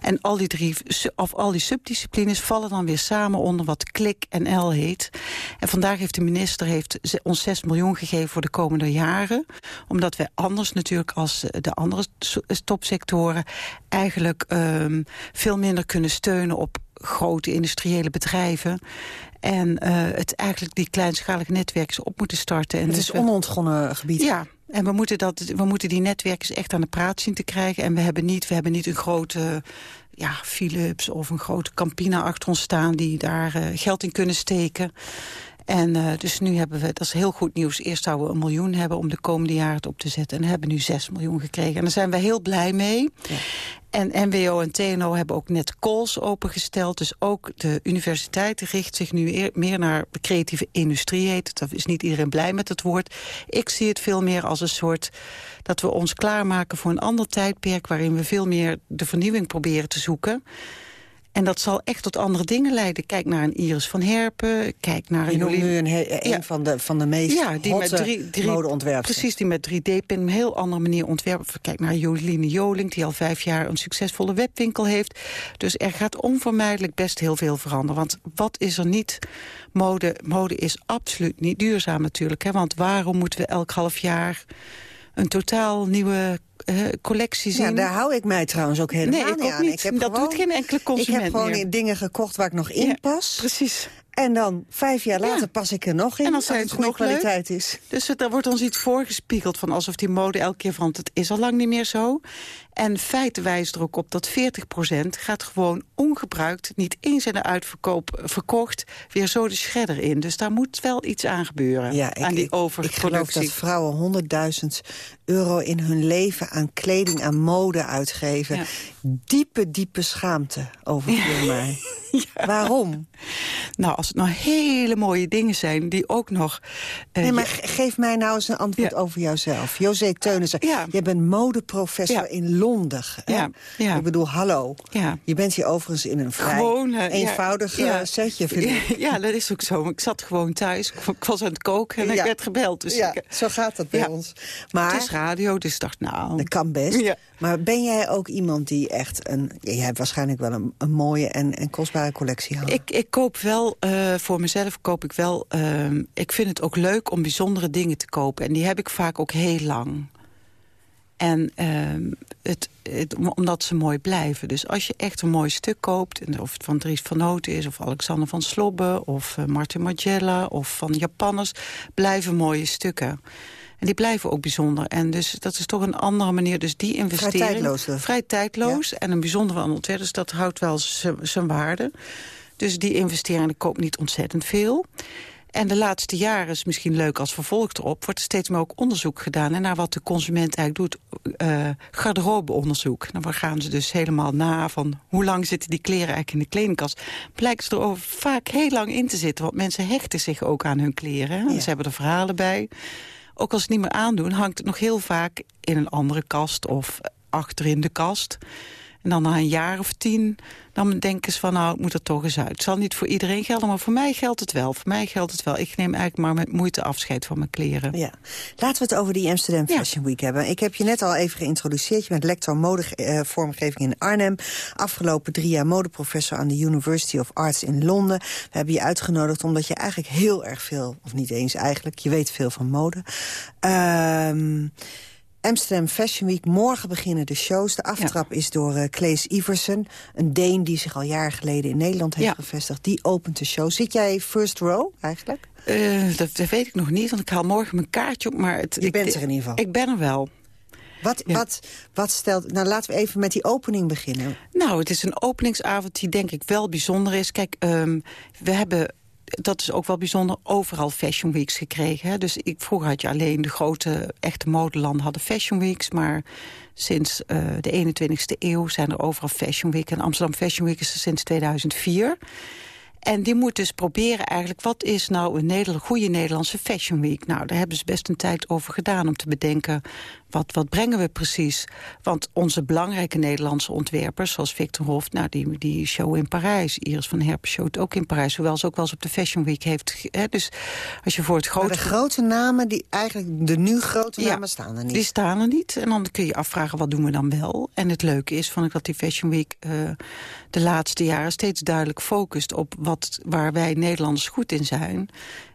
En al die, drie, of al die subdisciplines vallen dan weer samen onder wat KLIK en L heet. En vandaag heeft de minister heeft ons 6 miljoen gegeven voor de komende jaren. Omdat wij anders natuurlijk als de andere topsectoren eigenlijk um, veel minder kunnen steunen op grote industriële bedrijven. En uh, het eigenlijk die kleinschalige netwerken op moeten starten. En het is dus onontgonnen gebied. Ja, en we moeten, dat, we moeten die netwerken echt aan de praat zien te krijgen. En we hebben niet, we hebben niet een grote ja, Philips of een grote Campina achter ons staan... die daar uh, geld in kunnen steken. En uh, dus nu hebben we, dat is heel goed nieuws... eerst zouden we een miljoen hebben om de komende jaren het op te zetten. En we hebben nu 6 miljoen gekregen. En daar zijn we heel blij mee. Ja. En NWO en TNO hebben ook net calls opengesteld. Dus ook de universiteit richt zich nu meer naar de creatieve industrie. Heet. Dat is niet iedereen blij met het woord. Ik zie het veel meer als een soort dat we ons klaarmaken voor een ander tijdperk... waarin we veel meer de vernieuwing proberen te zoeken... En dat zal echt tot andere dingen leiden. Kijk naar een Iris van Herpen, kijk naar... Je noemt nu een, een ja. van, de, van de meest ja, die met drie, drie, modeontwerpers. Precies, die met 3D-pen op een heel andere manier ontwerpen. Kijk naar Joline Joling, die al vijf jaar een succesvolle webwinkel heeft. Dus er gaat onvermijdelijk best heel veel veranderen. Want wat is er niet... Mode, mode is absoluut niet duurzaam natuurlijk. Hè? Want waarom moeten we elk half jaar een totaal nieuwe uh, collectie zien. Ja, daar hou ik mij trouwens ook helemaal nee, ik niet aan. Niet. Ik heb dat gewoon, doet geen enkele consument Ik heb gewoon meer. dingen gekocht waar ik nog in ja, pas. Precies. En dan vijf jaar later ja. pas ik er nog in. En dan zijn het goede nog kwaliteit leuk. is. Dus er wordt ons iets voorgespiegeld van alsof die mode elke keer verandert. Het is al lang niet meer zo. En feiten wijzen er ook op dat 40% gaat gewoon ongebruikt... niet eens in de uitverkoop verkocht, weer zo de shredder in. Dus daar moet wel iets aan gebeuren, ja, ik, aan die ik, ik geloof dat vrouwen 100.000 euro in hun leven... aan kleding, aan mode uitgeven. Ja. Diepe, diepe schaamte overviel ja. mij. Ja. Waarom? Nou, als het nou hele mooie dingen zijn die ook nog... Uh, nee, maar geef mij nou eens een antwoord ja. over jouzelf. José Teunissen, ja. je bent modeprofessor in Londen. Ja. Ja. Ik bedoel, hallo. Ja. Je bent hier overigens in een vrij gewoon, uh, eenvoudig setje, vind ik. Ja, dat is ook zo. Ik zat gewoon thuis, ik was aan het koken en ik werd gebeld. Dus ja, ik, zo gaat dat bij ons. Maar, het is radio, dus ik dacht, nou... Dat kan best. Maar ben jij ook iemand die echt een... Jij hebt waarschijnlijk wel een, een mooie en, en kostbare collectie hangen. Ik, ik koop wel, uh, voor mezelf koop ik wel... Uh, ik vind het ook leuk om bijzondere dingen te kopen. En die heb ik vaak ook heel lang. En uh, het, het, omdat ze mooi blijven. Dus als je echt een mooi stuk koopt... of het van Dries van Noten is, of Alexander van Slobbe... of uh, Martin Margiela, of van Japanners... blijven mooie stukken. En die blijven ook bijzonder. En dus dat is toch een andere manier. Dus die investering... Vrij tijdloos. Dus. Vrij tijdloos. Ja. En een bijzondere aan ontwerp. Dus dat houdt wel zijn waarde. Dus die investering koopt niet ontzettend veel. En de laatste jaren is misschien leuk als vervolg erop... wordt er steeds meer ook onderzoek gedaan... en naar wat de consument eigenlijk doet, uh, garderobeonderzoek. Dan gaan ze dus helemaal na van hoe lang zitten die kleren eigenlijk in de kledingkast. Blijkt ze er over vaak heel lang in te zitten... want mensen hechten zich ook aan hun kleren. Hè? Ja. Ze hebben er verhalen bij. Ook als het niet meer aandoen, hangt het nog heel vaak in een andere kast... of achterin de kast... En dan na een jaar of tien, dan denken ze van nou, ik moet er toch eens uit. Het zal niet voor iedereen gelden, maar voor mij geldt het wel. Voor mij geldt het wel. Ik neem eigenlijk maar met moeite afscheid van mijn kleren. Ja. Laten we het over die Amsterdam Fashion. Week hebben. Ik heb je net al even geïntroduceerd. Je bent lector modevormgeving in Arnhem. Afgelopen drie jaar modeprofessor aan de University of Arts in Londen. We hebben je uitgenodigd omdat je eigenlijk heel erg veel, of niet eens eigenlijk, je weet veel van mode. Um, Amsterdam Fashion Week. Morgen beginnen de shows. De aftrap is door uh, Claes Iversen. Een Deen die zich al jaren geleden in Nederland heeft gevestigd. Die opent de show. Zit jij first row eigenlijk? Uh, dat, dat, weet ik nog niet, want ik haal morgen mijn kaartje op. Maar het, Je ik, bent er in ieder geval. Ik ben er wel. Wat, wat, wat stelt... Nou, laten we even met die opening beginnen. Nou, het is een openingsavond die denk ik wel bijzonder is. Kijk, um, we hebben dat is ook wel bijzonder, overal Fashion Weeks gekregen. Hè? Dus ik, vroeger had je alleen de grote echte modelanden hadden Fashion Weeks. Maar sinds uh, de 21ste eeuw zijn er overal Fashion Week. En Amsterdam Fashion Week is er sinds 2004. En die moet dus proberen eigenlijk, wat is nou een goede Nederlandse Fashion Week? Nou, daar hebben ze best een tijd over gedaan om te bedenken, wat, wat brengen we precies? Want onze belangrijke Nederlandse ontwerpers, zoals Victor Hof, nou, die, die show in Parijs. Iris van Herpen showt ook in Parijs, hoewel ze ook wel eens op de Fashion Week heeft. Hè, dus als je voor het grote... Maar de grote namen, die eigenlijk de nu grote ja, namen staan er niet. die staan er niet. En dan kun je afvragen, wat doen we dan wel? En het leuke is, vond ik dat die Fashion Week uh, de laatste jaren steeds duidelijk focust op wat, waar wij Nederlanders goed in zijn.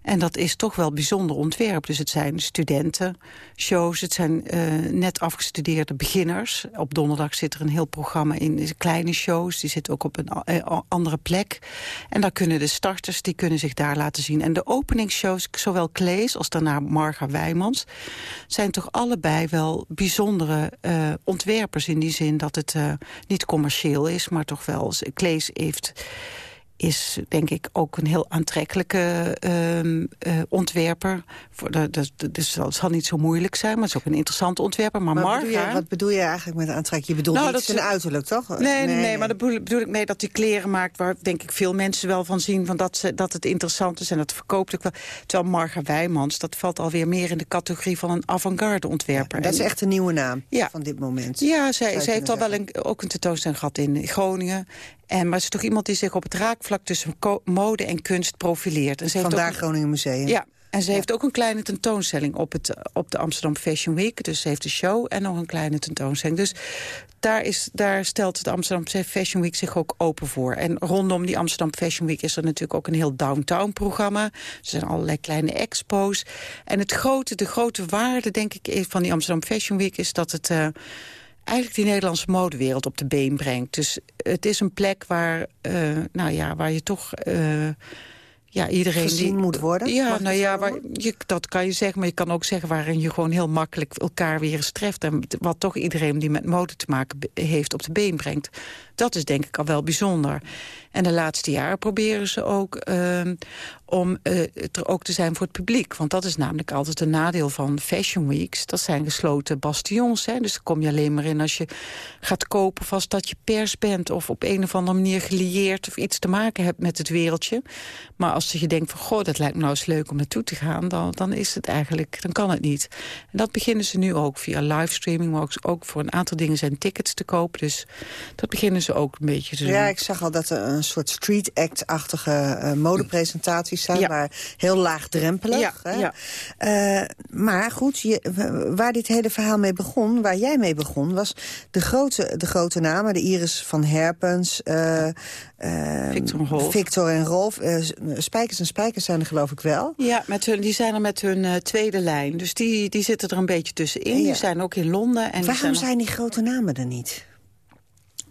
En dat is toch wel bijzonder ontwerp. Dus het zijn studenten, shows, het zijn uh, net afgestudeerde beginners. Op donderdag zit er een heel programma in, kleine shows. Die zitten ook op een uh, andere plek. En daar kunnen de starters, die kunnen zich daar laten zien. En de openingsshows, zowel Klees als daarna Marga Wijmans... zijn toch allebei wel bijzondere uh, ontwerpers in die zin... dat het niet commercieel is, maar toch wel... Klees heeft is denk ik ook een heel aantrekkelijke uh, uh, ontwerper. Voor de, de, de, dus het zal niet zo moeilijk zijn, maar het is ook een interessante ontwerper. Maar, maar Marga... Bedoel je, wat bedoel je eigenlijk met aantrekkelijk? Je bedoelt nou, niet zijn uiterlijk, toch? Nee, nee, nee, nee, maar daar bedoel, bedoel ik mee dat hij kleren maakt... waar denk ik veel mensen wel van zien van dat, ze, dat het interessant is... en dat verkoopt ook wel. Terwijl Marga Wijmans, dat valt alweer meer in de categorie... van een avant-garde ontwerper. Ja, dat is echt een nieuwe naam ja. van dit moment. Ja, zij, zij heeft al wel een, ook een tentoonstelling gehad in Groningen. En, maar ze is toch iemand die zich op het raakvlak tussen mode en kunst profileert. En ze Vandaar Groningen Museum. Ja, en ze ja. heeft ook een kleine tentoonstelling op, het, op de Amsterdam Fashion Week. Dus ze heeft een show en nog een kleine tentoonstelling. Dus daar, is, daar stelt de Amsterdam Fashion Week zich ook open voor. En rondom die Amsterdam Fashion Week is er natuurlijk ook een heel downtown-programma. Er zijn allerlei kleine expos. En het grote, de grote waarde, denk ik, van die Amsterdam Fashion Week... is dat het... Uh, eigenlijk die Nederlandse modewereld op de been brengt. Dus het is een plek waar, uh, nou ja, waar je toch... Uh, ja, iedereen Gezien die, moet worden? Ja, nou ja, waar, je, dat kan je zeggen. Maar je kan ook zeggen waarin je gewoon heel makkelijk elkaar weer eens treft. En wat toch iedereen die met mode te maken heeft op de been brengt. Dat is denk ik al wel bijzonder. En de laatste jaren proberen ze ook uh, om uh, er ook te zijn voor het publiek. Want dat is namelijk altijd een nadeel van fashion weeks. Dat zijn gesloten bastions. Hè? Dus daar kom je alleen maar in als je gaat kopen... vast dat je pers bent of op een of andere manier gelieerd... of iets te maken hebt met het wereldje. Maar als je denkt van, goh, dat lijkt me nou eens leuk om naartoe te gaan... dan, dan is het eigenlijk, dan kan het niet. En dat beginnen ze nu ook via livestreaming... maar ook voor een aantal dingen zijn tickets te kopen. Dus dat beginnen ze ook een beetje te doen. Ja, ik zag al dat er een soort street act-achtige uh, modepresentaties zijn... Ja. maar heel laagdrempelig. Ja, hè? ja. Uh, maar goed, je, waar dit hele verhaal mee begon, waar jij mee begon... was de grote, de grote namen, de Iris van Herpens... Uh, Victor en Rolf. Victor en Rolf. Spijkers en Spijkers zijn er geloof ik wel. Ja, met hun, die zijn er met hun tweede lijn. Dus die, die zitten er een beetje tussenin. Die zijn ook in Londen. En Waarom zijn die grote namen er niet?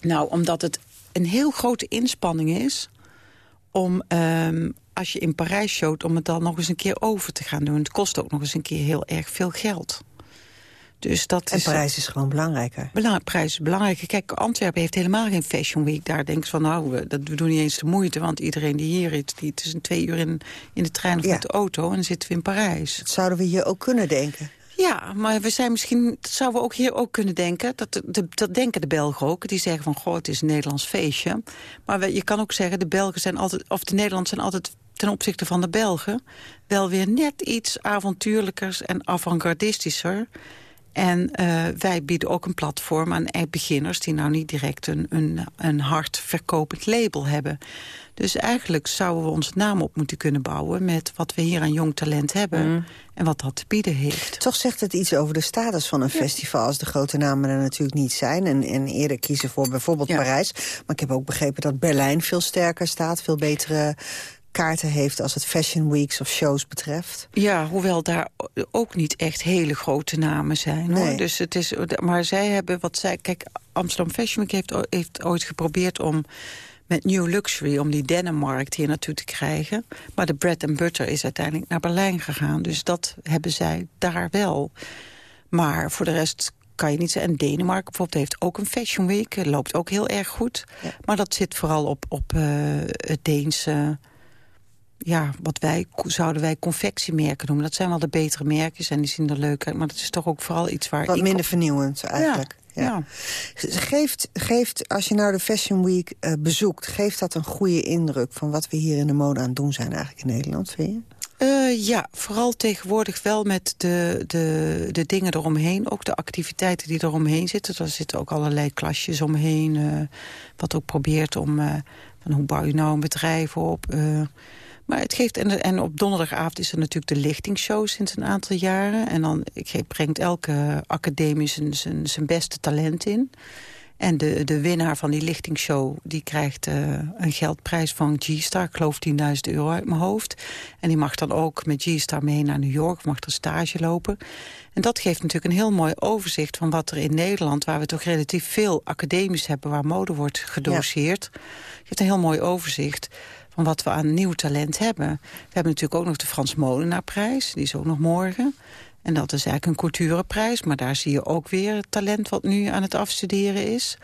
Nou, omdat het een heel grote inspanning is... om, um, als je in Parijs showt, om het dan nog eens een keer over te gaan doen. Het kost ook nog eens een keer heel erg veel geld. Dus dat en is, Parijs is gewoon belangrijker. Belang, Parijs is belangrijker. Kijk, Antwerpen heeft helemaal geen Fashion Week. Daar denk je van, nou, we, dat, we doen niet eens de moeite. Want iedereen die hier is, die, het is een twee uur in, in de trein of ja. met de auto. En dan zitten we in Parijs. Dat zouden we hier ook kunnen denken. Ja, maar we zijn misschien, dat zouden we ook hier ook kunnen denken. Dat, dat denken de Belgen ook. Die zeggen van, goh, het is een Nederlands feestje. Maar je kan ook zeggen, de Belgen zijn altijd, of de Nederlanders zijn altijd ten opzichte van de Belgen... wel weer net iets avontuurlijkers en avant-gardistischer. En uh, wij bieden ook een platform aan beginners... die nou niet direct een, een, een hard verkopend label hebben. Dus eigenlijk zouden we onze naam op moeten kunnen bouwen... met wat we hier aan jong talent hebben mm. en wat dat te bieden heeft. Toch zegt het iets over de status van een ja. festival... als de grote namen er natuurlijk niet zijn. En, en eerder kiezen voor bijvoorbeeld ja. Parijs. Maar ik heb ook begrepen dat Berlijn veel sterker staat. Veel betere kaarten heeft als het Fashion Weeks of shows betreft. Ja, hoewel daar ook niet echt hele grote namen zijn. Hoor. Nee. Dus het is, maar zij hebben wat zij... Kijk, Amsterdam Fashion Week heeft, heeft ooit geprobeerd om met New Luxury... om die dennenmarkt hier naartoe te krijgen. Maar de bread and butter is uiteindelijk naar Berlijn gegaan. Dus dat hebben zij daar wel. Maar voor de rest kan je niet zeggen. En Denemarken bijvoorbeeld heeft ook een Fashion Week. Loopt ook heel erg goed. Maar dat zit vooral op, op eh, het Deense... Ja, wat wij zouden wij confectiemerken noemen. Dat zijn wel de betere merken en die zien er leuk uit. Maar dat is toch ook vooral iets waar Wat minder vernieuwend eigenlijk. Ja, ja. Geeft, geeft, als je nou de Fashion Week eh, bezoekt... geeft dat een goede indruk van wat we hier in de mode aan het doen zijn eigenlijk in Nederland, vind je? Eh, ja, vooral tegenwoordig wel met de, de, de dingen eromheen. Ook de activiteiten die eromheen zitten. Daar zitten ook allerlei klasjes omheen. eh, wat ook probeert om... van hoe bouw je nou een bedrijf op... maar het geeft, en, en op donderdagavond is er natuurlijk de lichtingsshow sinds een aantal jaren. En dan brengt elke academie zijn, zijn, zijn beste talent in. En de, de winnaar van die lichtingsshow... die krijgt eh, een geldprijs van G-Star. Ik geloof 10.000 euro uit mijn hoofd. En die mag dan ook met G-Star mee naar New York. Mag er stage lopen. En dat geeft natuurlijk een heel mooi overzicht... van wat er in Nederland, waar we toch relatief veel academies hebben... waar mode wordt gedoseerd. geeft een heel mooi overzicht van wat we aan nieuw talent hebben. We hebben natuurlijk ook nog de Frans Molenaarprijs. Die is ook nog morgen. En dat is eigenlijk een culturenprijs. Maar daar zie je ook weer het talent wat nu aan het afstuderen is.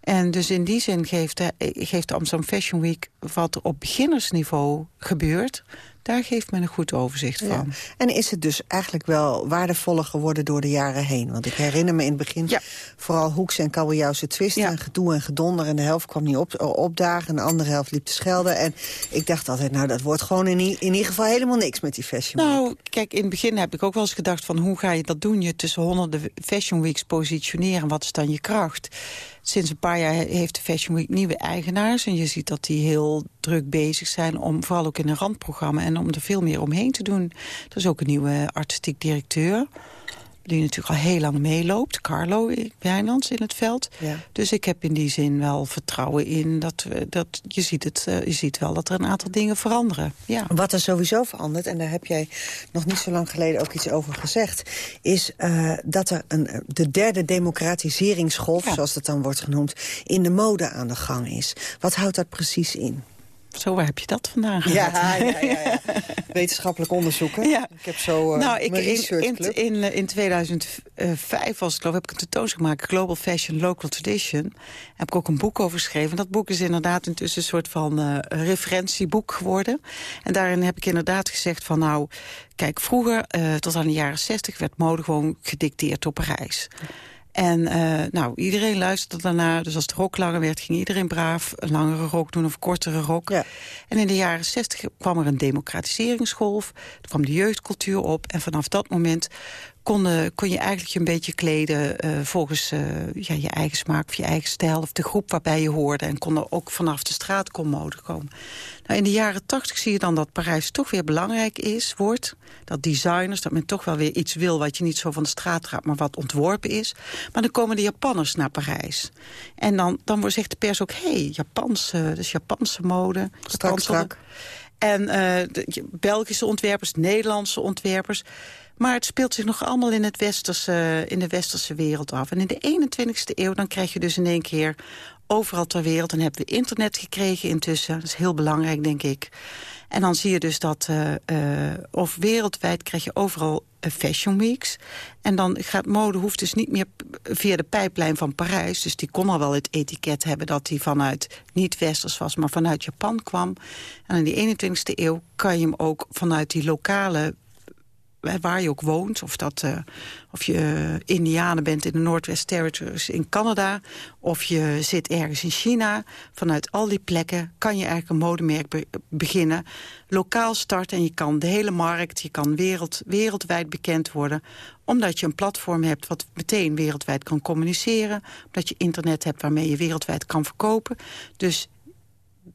En dus in die zin geeft de, geeft Amsterdam Fashion Week... wat op beginnersniveau gebeurt... daar geeft men een goed overzicht Ja. van. En is het dus eigenlijk wel waardevoller geworden door de jaren heen? Want ik herinner me in het begin vooral hoeks en kabeljauwse twisten... en gedoe en gedonder. En de helft kwam niet op, opdagen en de andere helft liep te schelden. En ik dacht altijd, nou, dat wordt gewoon in, in ieder geval helemaal niks met die fashion. Week. Nou, kijk, in het begin heb ik ook wel eens gedacht van... hoe ga je dat doen, je tussen honderden Fashion Weeks positioneren... wat is dan je kracht? Sinds een paar jaar heeft de Fashion Week nieuwe eigenaars... en je ziet dat die heel druk bezig zijn... om vooral ook in een randprogramma en om er veel meer omheen te doen. Er is ook een nieuwe artistiek directeur... die natuurlijk al heel lang meeloopt, Carlo Wijnands in het veld. Ja. Dus ik heb in die zin wel vertrouwen in dat, we, dat je, ziet het, eh, je ziet wel dat er een aantal dingen veranderen. Ja. Wat er sowieso verandert, en daar heb jij nog niet zo lang geleden ook iets over gezegd... is eh, dat er een, de derde democratiseringsgolf, zoals dat dan wordt genoemd... in de mode aan de gang is. Wat houdt dat precies in? Zo, waar heb je dat vandaan Ja, gehaald? ja, ja, ja. Wetenschappelijk onderzoeken. Ja. Ik heb zo eh nou, ik, in, in, in, in 2005 was het, geloof ik, heb ik een tentoonstelling gemaakt... Global Fashion Local Tradition. Heb ik ook een boek over geschreven. Dat boek is inderdaad intussen een soort van eh, referentieboek geworden. En daarin heb ik inderdaad gezegd van... nou, kijk, vroeger, eh, tot aan de jaren 60... werd mode gewoon gedicteerd door Parijs. En eh, nou, iedereen luisterde daarna. Dus als de rok langer werd, ging iedereen braaf een langere rok doen of een kortere rok. En in de jaren 60 kwam er een democratiseringsgolf. Er kwam de jeugdcultuur op. En vanaf dat moment kon, eh, kon je eigenlijk je een beetje kleden... eh, volgens eh, ja, je eigen smaak of je eigen stijl... of de groep waarbij je hoorde. En kon er ook vanaf de straat kon mode komen. Nou, in de jaren 80 zie je dan dat Parijs toch weer belangrijk is, wordt. Dat designers, dat men toch wel weer iets wil... wat je niet zo van de straat gaat, maar wat ontworpen is. Maar dan komen de Japanners naar Parijs. En dan, dan wordt- zegt de pers ook... hé, hey, Japanse, dus Japanse mode. Strak. En de Belgische ontwerpers, Nederlandse ontwerpers... Maar het speelt zich nog allemaal in, het westerse, in de westerse wereld af. En in de 21ste eeuw dan krijg je dus in één keer overal ter wereld... dan hebben we internet gekregen intussen. Dat is heel belangrijk, denk ik. En dan zie je dus dat eh, eh, of wereldwijd krijg je overal eh, fashion weeks. En dan gaat mode hoeft dus niet meer via de pijplijn van Parijs. Dus die kon al wel het etiket hebben dat die vanuit niet westers was, maar vanuit Japan kwam. En in de 21ste eeuw kan je hem ook vanuit die lokale waar je ook woont, of, dat, eh, of je eh, Indianen bent in de Northwest Territories in Canada... of je zit ergens in China, vanuit al die plekken... kan je eigenlijk een modemerk be- beginnen, lokaal starten... en je kan de hele markt, je kan wereld, wereldwijd bekend worden... omdat je een platform hebt wat meteen wereldwijd kan communiceren... omdat je internet hebt waarmee je wereldwijd kan verkopen. Dus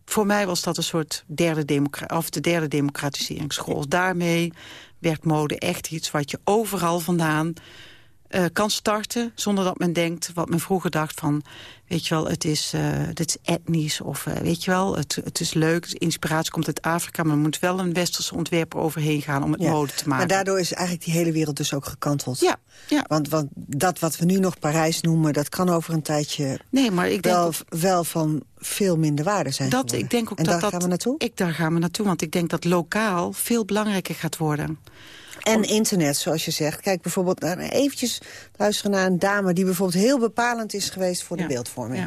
voor mij was dat een soort derde, democra of de derde democratiseringsgolf. Daarmee werd mode echt iets wat je overal vandaan eh, kan starten... zonder dat men denkt, wat men vroeger dacht van... Weet je wel, het is, uh, het is etnisch of uh, weet je wel, het, het is leuk. Inspiratie komt uit Afrika, maar er moet wel een westerse ontwerper overheen gaan om het Ja. mode te maken. Maar daardoor is eigenlijk die hele wereld dus ook gekanteld. Ja, ja. Want, want dat wat we nu nog Parijs noemen... dat kan over een tijdje Nee, maar ik denk wel, ook- wel van veel minder waarde zijn dat, geworden. ik denk ook en dat daar dat, gaan we naartoe? Ik, daar gaan we naartoe, want ik denk dat lokaal veel belangrijker gaat worden. En internet, zoals je zegt. Kijk bijvoorbeeld naar, eventjes luisteren naar een dame... die bijvoorbeeld heel bepalend is geweest voor de beeldvorming.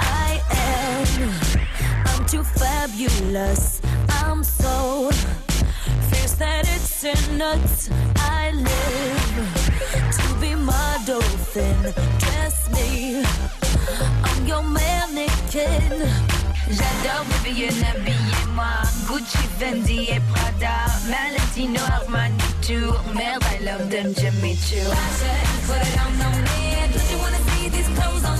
I am. I'm too fabulous. Nuts. I live to be my dolphin. Dress me. I'm your mannequin. J'adore Vivienne, habillez-moi Gucci, Fendi et Prada Valentino, Armani, Tour Merde, I love them, Jimmy Choo Fashion, put it on, on me. Don't you wanna see these clothes on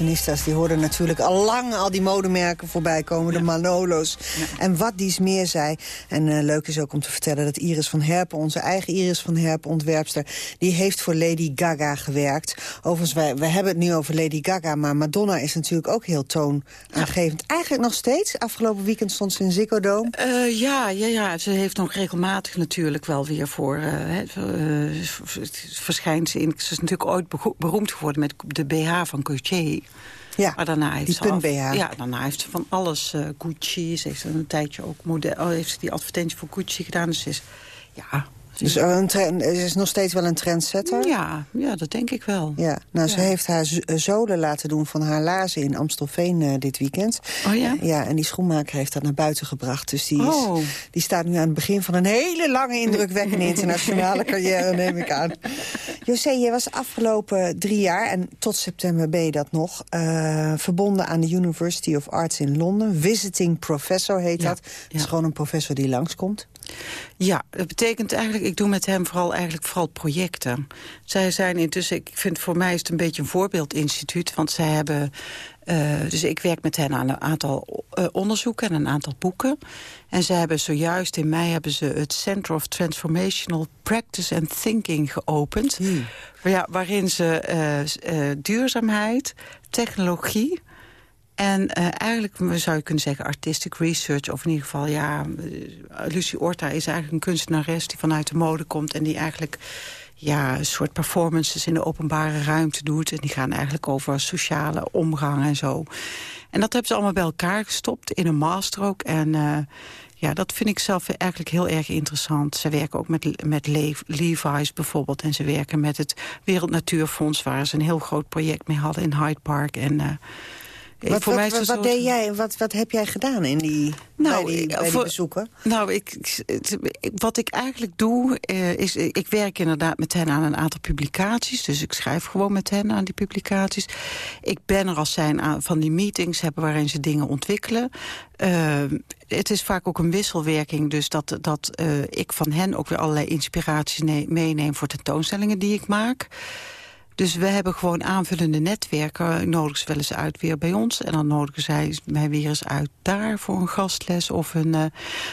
fashionistas die hoorden natuurlijk al lang al die modemerken voorbij komen. De Manolo's. En wat dies meer zei. En eh, leuk is ook om te vertellen dat Iris van Herpen, onze eigen Iris van Herpen, ontwerpster, die heeft voor Lady Gaga gewerkt. Overigens, wij, wij hebben het nu over Lady Gaga, maar Madonna is natuurlijk ook heel toonaangevend. Eigenlijk nog steeds. Afgelopen weekend stond ze in Ziggo Dome. Eh, ja, ja, ja, ze heeft nog regelmatig natuurlijk wel weer voor... eh, verschijnt ze in... Ze is natuurlijk ooit beroemd geworden met de BH van Gaultier. Ja, maar daarna heeft die ze af-. Ja, daarna heeft ze van alles eh, Gucci. Ze heeft een tijdje ook model, oh, heeft ze die advertentie voor Gucci gedaan. Dus ze is, ja... Dus een trend, is nog steeds wel een trendsetter? Ja, ja, dat denk ik wel. Ja, nou, ze heeft haar eh, zolen laten doen van haar lazen in Amstelveen eh, dit weekend. Oh ja? Ja, en die schoenmaker heeft dat naar buiten gebracht. Dus die, is, Oh. die staat nu aan het begin van een hele lange, indrukwekkende internationale carrière, neem ik aan. José, je was afgelopen drie jaar, en tot september ben je dat nog, eh, verbonden aan de University of Arts in Londen. Visiting professor heet dat. Het is gewoon een professor die langskomt. Ja, dat betekent eigenlijk, ik doe met hem vooral eigenlijk vooral projecten. Zij zijn intussen, ik vind voor mij is het een beetje een voorbeeldinstituut, want zij hebben, eh, dus ik werk met hen aan een aantal eh, onderzoeken en een aantal boeken. En ze hebben zojuist in mei hebben ze het Center of Transformational Practice and Thinking geopend. Ja, waarin ze eh, duurzaamheid, technologie en eh, eigenlijk zou je kunnen zeggen artistic research... of in ieder geval, ja, eh, Lucie Orta is eigenlijk een kunstenares... die vanuit de mode komt en die eigenlijk ja, een soort performances in de openbare ruimte doet. En die gaan eigenlijk over sociale omgang en zo. En dat hebben ze allemaal bij elkaar gestopt in een master ook. En eh, ja, dat vind ik zelf eigenlijk heel erg interessant. Ze werken ook met, met Le- Levi's bijvoorbeeld. En ze werken met het Wereld Natuurfonds... waar ze een heel groot project mee hadden in Hyde Park. En... Wat, voor mij wat, is wat, deed jij, wat, wat heb jij gedaan in die, Nou, bij die, ik- bij die voor- bezoeken? Nou, ik, wat ik eigenlijk doe, eh, is... Ik werk inderdaad met hen aan een aantal publicaties. Dus ik schrijf gewoon met hen aan die publicaties. Ik ben er als zij aan- van die meetings hebben waarin ze dingen ontwikkelen. Eh, het is vaak ook een wisselwerking. Dus dat, dat eh, ik van hen ook weer allerlei inspiraties ne- meeneem... voor tentoonstellingen die ik maak. Dus we hebben gewoon aanvullende netwerken. Nodigen ze wel eens uit weer bij ons. En dan nodigen zij mij weer eens uit daar voor een gastles. Of een, uh,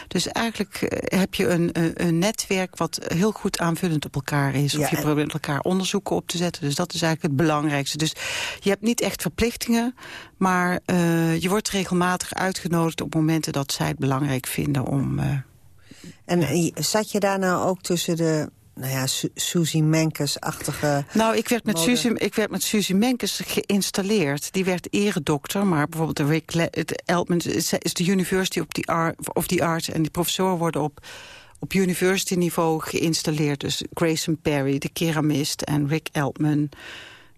dus eigenlijk uh, heb je een, een, netwerk wat heel goed aanvullend op elkaar is. Ja, of je probeert elkaar onderzoeken op te zetten. Dus dat is eigenlijk het belangrijkste. Dus je hebt niet echt verplichtingen. Maar uh, je wordt regelmatig uitgenodigd op momenten dat zij het belangrijk vinden om... en zat je daar nou ook tussen de nou ja, Su Suzy Menkes-achtige... Nou, ik werd, met Suzy, ik werd met Suzy Menkes geïnstalleerd. Die werd eredokter, maar bijvoorbeeld de Rick Le het Eltman is de University of the, Art, of the Arts... en die professoren worden op, op university niveau geïnstalleerd. Dus Grayson Perry, de keramist, en Rick Eltman...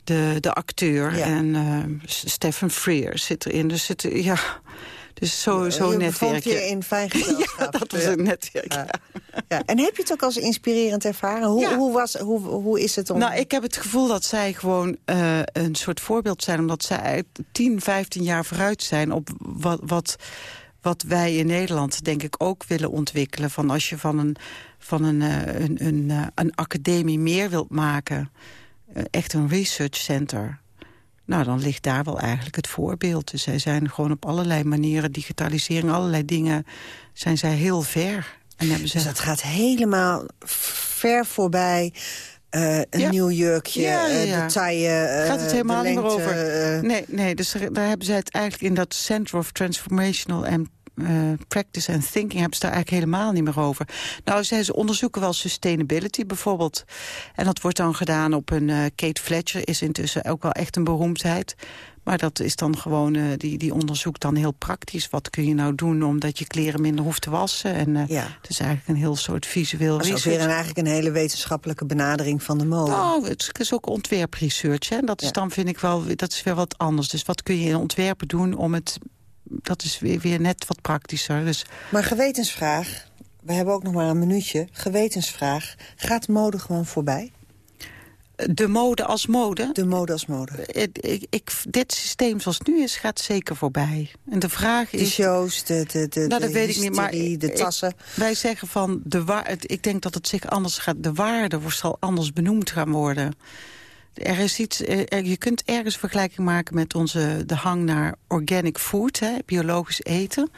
De, de acteur ja. en uh, Stephen Freer zit erin. Dus het, ja... Dus zo, zo je netwerk. je in fijn gezelschap. ja, dat was een netwerk, ja. ja. En heb je het ook als inspirerend ervaren? Hoe, ja. hoe, was, hoe, hoe is het om... Nou, ik heb het gevoel dat zij gewoon uh, een soort voorbeeld zijn... omdat zij 10, 15 jaar vooruit zijn op wat... wat wat wij in Nederland denk ik ook willen ontwikkelen. Van als je van een, van een, uh, een, een, uh, een academie meer wilt maken... echt een research center nou, dan ligt daar wel eigenlijk het voorbeeld. Dus zij zijn gewoon op allerlei manieren, digitalisering, allerlei dingen, zijn zij heel ver. En hebben ze... Dus dat gaat helemaal ver voorbij... Uh, een ja. nieuw jurkje, ja, ja, ja. de taille, uh, Gaat het helemaal niet meer over. Uh... Nee, nee, dus daar hebben zij het eigenlijk in dat Center of Transformational and uh, practice and thinking hebben ze daar eigenlijk helemaal niet meer over. Nou, zij ze onderzoeken wel sustainability bijvoorbeeld. En dat wordt dan gedaan op een... Uh, Kate Fletcher is intussen ook wel echt een beroemdheid. Maar dat is dan gewoon, uh, die, die onderzoekt dan heel praktisch. Wat kun je nou doen omdat je kleren minder hoeft te wassen? En uh, ja. het is eigenlijk een heel soort visueel Dat is weer een, eigenlijk een hele wetenschappelijke benadering van de mode. Nou, het is ook ontwerpresearch. Hè? Dat is ja. dan, vind ik wel, dat is weer wat anders. Dus wat kun je in ontwerpen doen om het dat is weer, weer net wat praktischer. Dus... Maar gewetensvraag, we hebben ook nog maar een minuutje. Gewetensvraag, gaat mode gewoon voorbij? De mode als mode? De mode als mode. Ik, ik, ik, dit systeem zoals het nu is, gaat zeker voorbij. En de vraag is... De shows, de, de, de, nou, dat de weet ik niet, maar de tassen. Wij zeggen van, de ik denk dat het zich anders gaat... de waarde zal anders benoemd gaan worden. Er is iets, je kunt ergens vergelijking maken met onze, de hang naar organic food, hè, biologisch eten.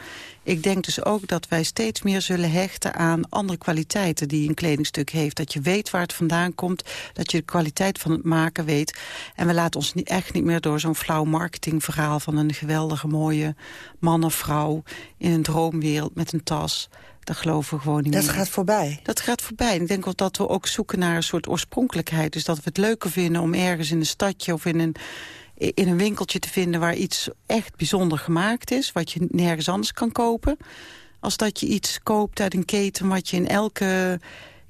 Ik denk dus ook dat wij steeds meer zullen hechten aan andere kwaliteiten die een kledingstuk heeft. Dat je weet waar het vandaan komt, dat je de kwaliteit van het maken weet. En we laten ons niet, echt niet meer door zo'n flauw marketingverhaal van een geweldige mooie man of vrouw in een droomwereld met een tas. Dat geloven we gewoon niet dat meer. Dat gaat voorbij? Dat gaat voorbij. Ik denk dat we ook zoeken naar een soort oorspronkelijkheid. Dus dat we het leuker vinden om ergens in een stadje of in een, in een winkeltje te vinden... waar iets echt bijzonder gemaakt is, wat je nergens anders kan kopen. Als dat je iets koopt uit een keten wat je in elke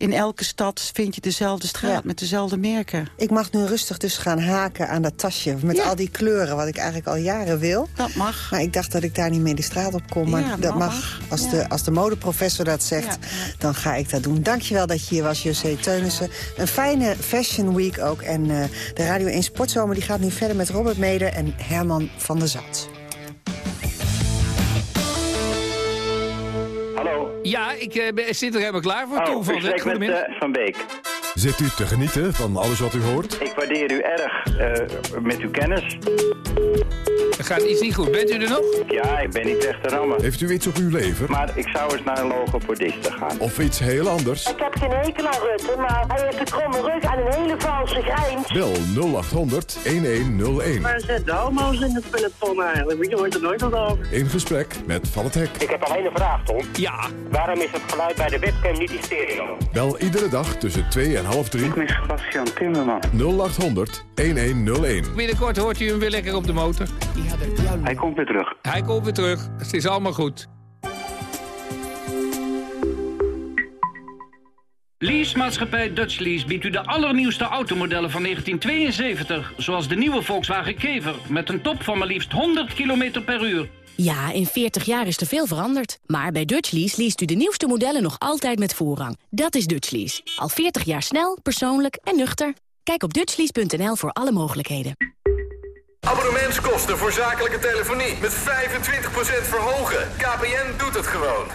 in elke stad vind je dezelfde straat ja. met dezelfde merken. Ik mag nu rustig dus gaan haken aan dat tasje met ja. al die kleuren... wat ik eigenlijk al jaren wil. Dat mag. Maar ik dacht dat ik daar niet mee de straat op kom. Maar ja, dat mag. mag. Als, de, als de modeprofessor dat zegt, dan ga ik dat doen. Dankjewel dat je hier was, José Teunissen. Een fijne Fashion Week ook. En uh, de Radio 1 Sportzomer die gaat nu verder met Robert Meder en Herman van der Zat. Ja, ik uh, zit er helemaal klaar voor. Oh, Tom van, ik met uh, Van Beek. Zit u te genieten van alles wat u hoort? Ik waardeer u erg uh, met uw kennis. Er gaat iets niet goed. Bent u er nog? Ja, ik ben niet echt te rammen. Heeft u iets op uw lever? Maar ik zou eens naar een logopediste gaan. Of iets heel anders? Ik heb geen hekel aan Rutte, maar hij heeft een kromme rug en een hele valse Bel 0800 1101. Waar zit de homo's in het peloton eigenlijk? Je hoort er nooit wat over. In gesprek met Van het Hek. Ik heb alleen een vraag, Tom. Ja? Waarom is het geluid bij de webcam niet in stereo? Bel iedere dag tussen 2 en half 3. Ik ben Sebastian Timmerman. 0800 1101. Binnenkort hoort u hem weer lekker op de motor. Hij komt weer terug. Hij komt weer terug. Het is allemaal goed. Leasemaatschappij Dutch Lease biedt u de allernieuwste automodellen van 1972... zoals de nieuwe Volkswagen Kever met een top van maar liefst 100 km per uur. Ja, in 40 jaar is er veel veranderd. Maar bij Dutch Lease leest u de nieuwste modellen nog altijd met voorrang. Dat is Dutch Lease. Al 40 jaar snel, persoonlijk en nuchter. Kijk op dutchlease.nl voor alle mogelijkheden. Abonnementskosten voor zakelijke telefonie met 25% verhogen. KPN doet het gewoon.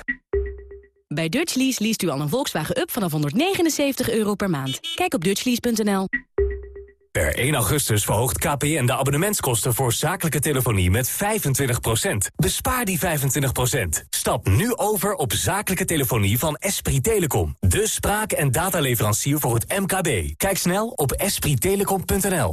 Bij Dutch Lease leest u al een Volkswagen Up vanaf 179 euro per maand. Kijk op dutchlease.nl. Per 1 augustus verhoogt KPN de abonnementskosten voor zakelijke telefonie met 25%. Bespaar die 25%. Stap nu over op zakelijke telefonie van Esprit Telecom. De spraak- en dataleverancier voor het MKB. Kijk snel op esprittelecom.nl.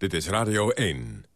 Dit is Radio 1.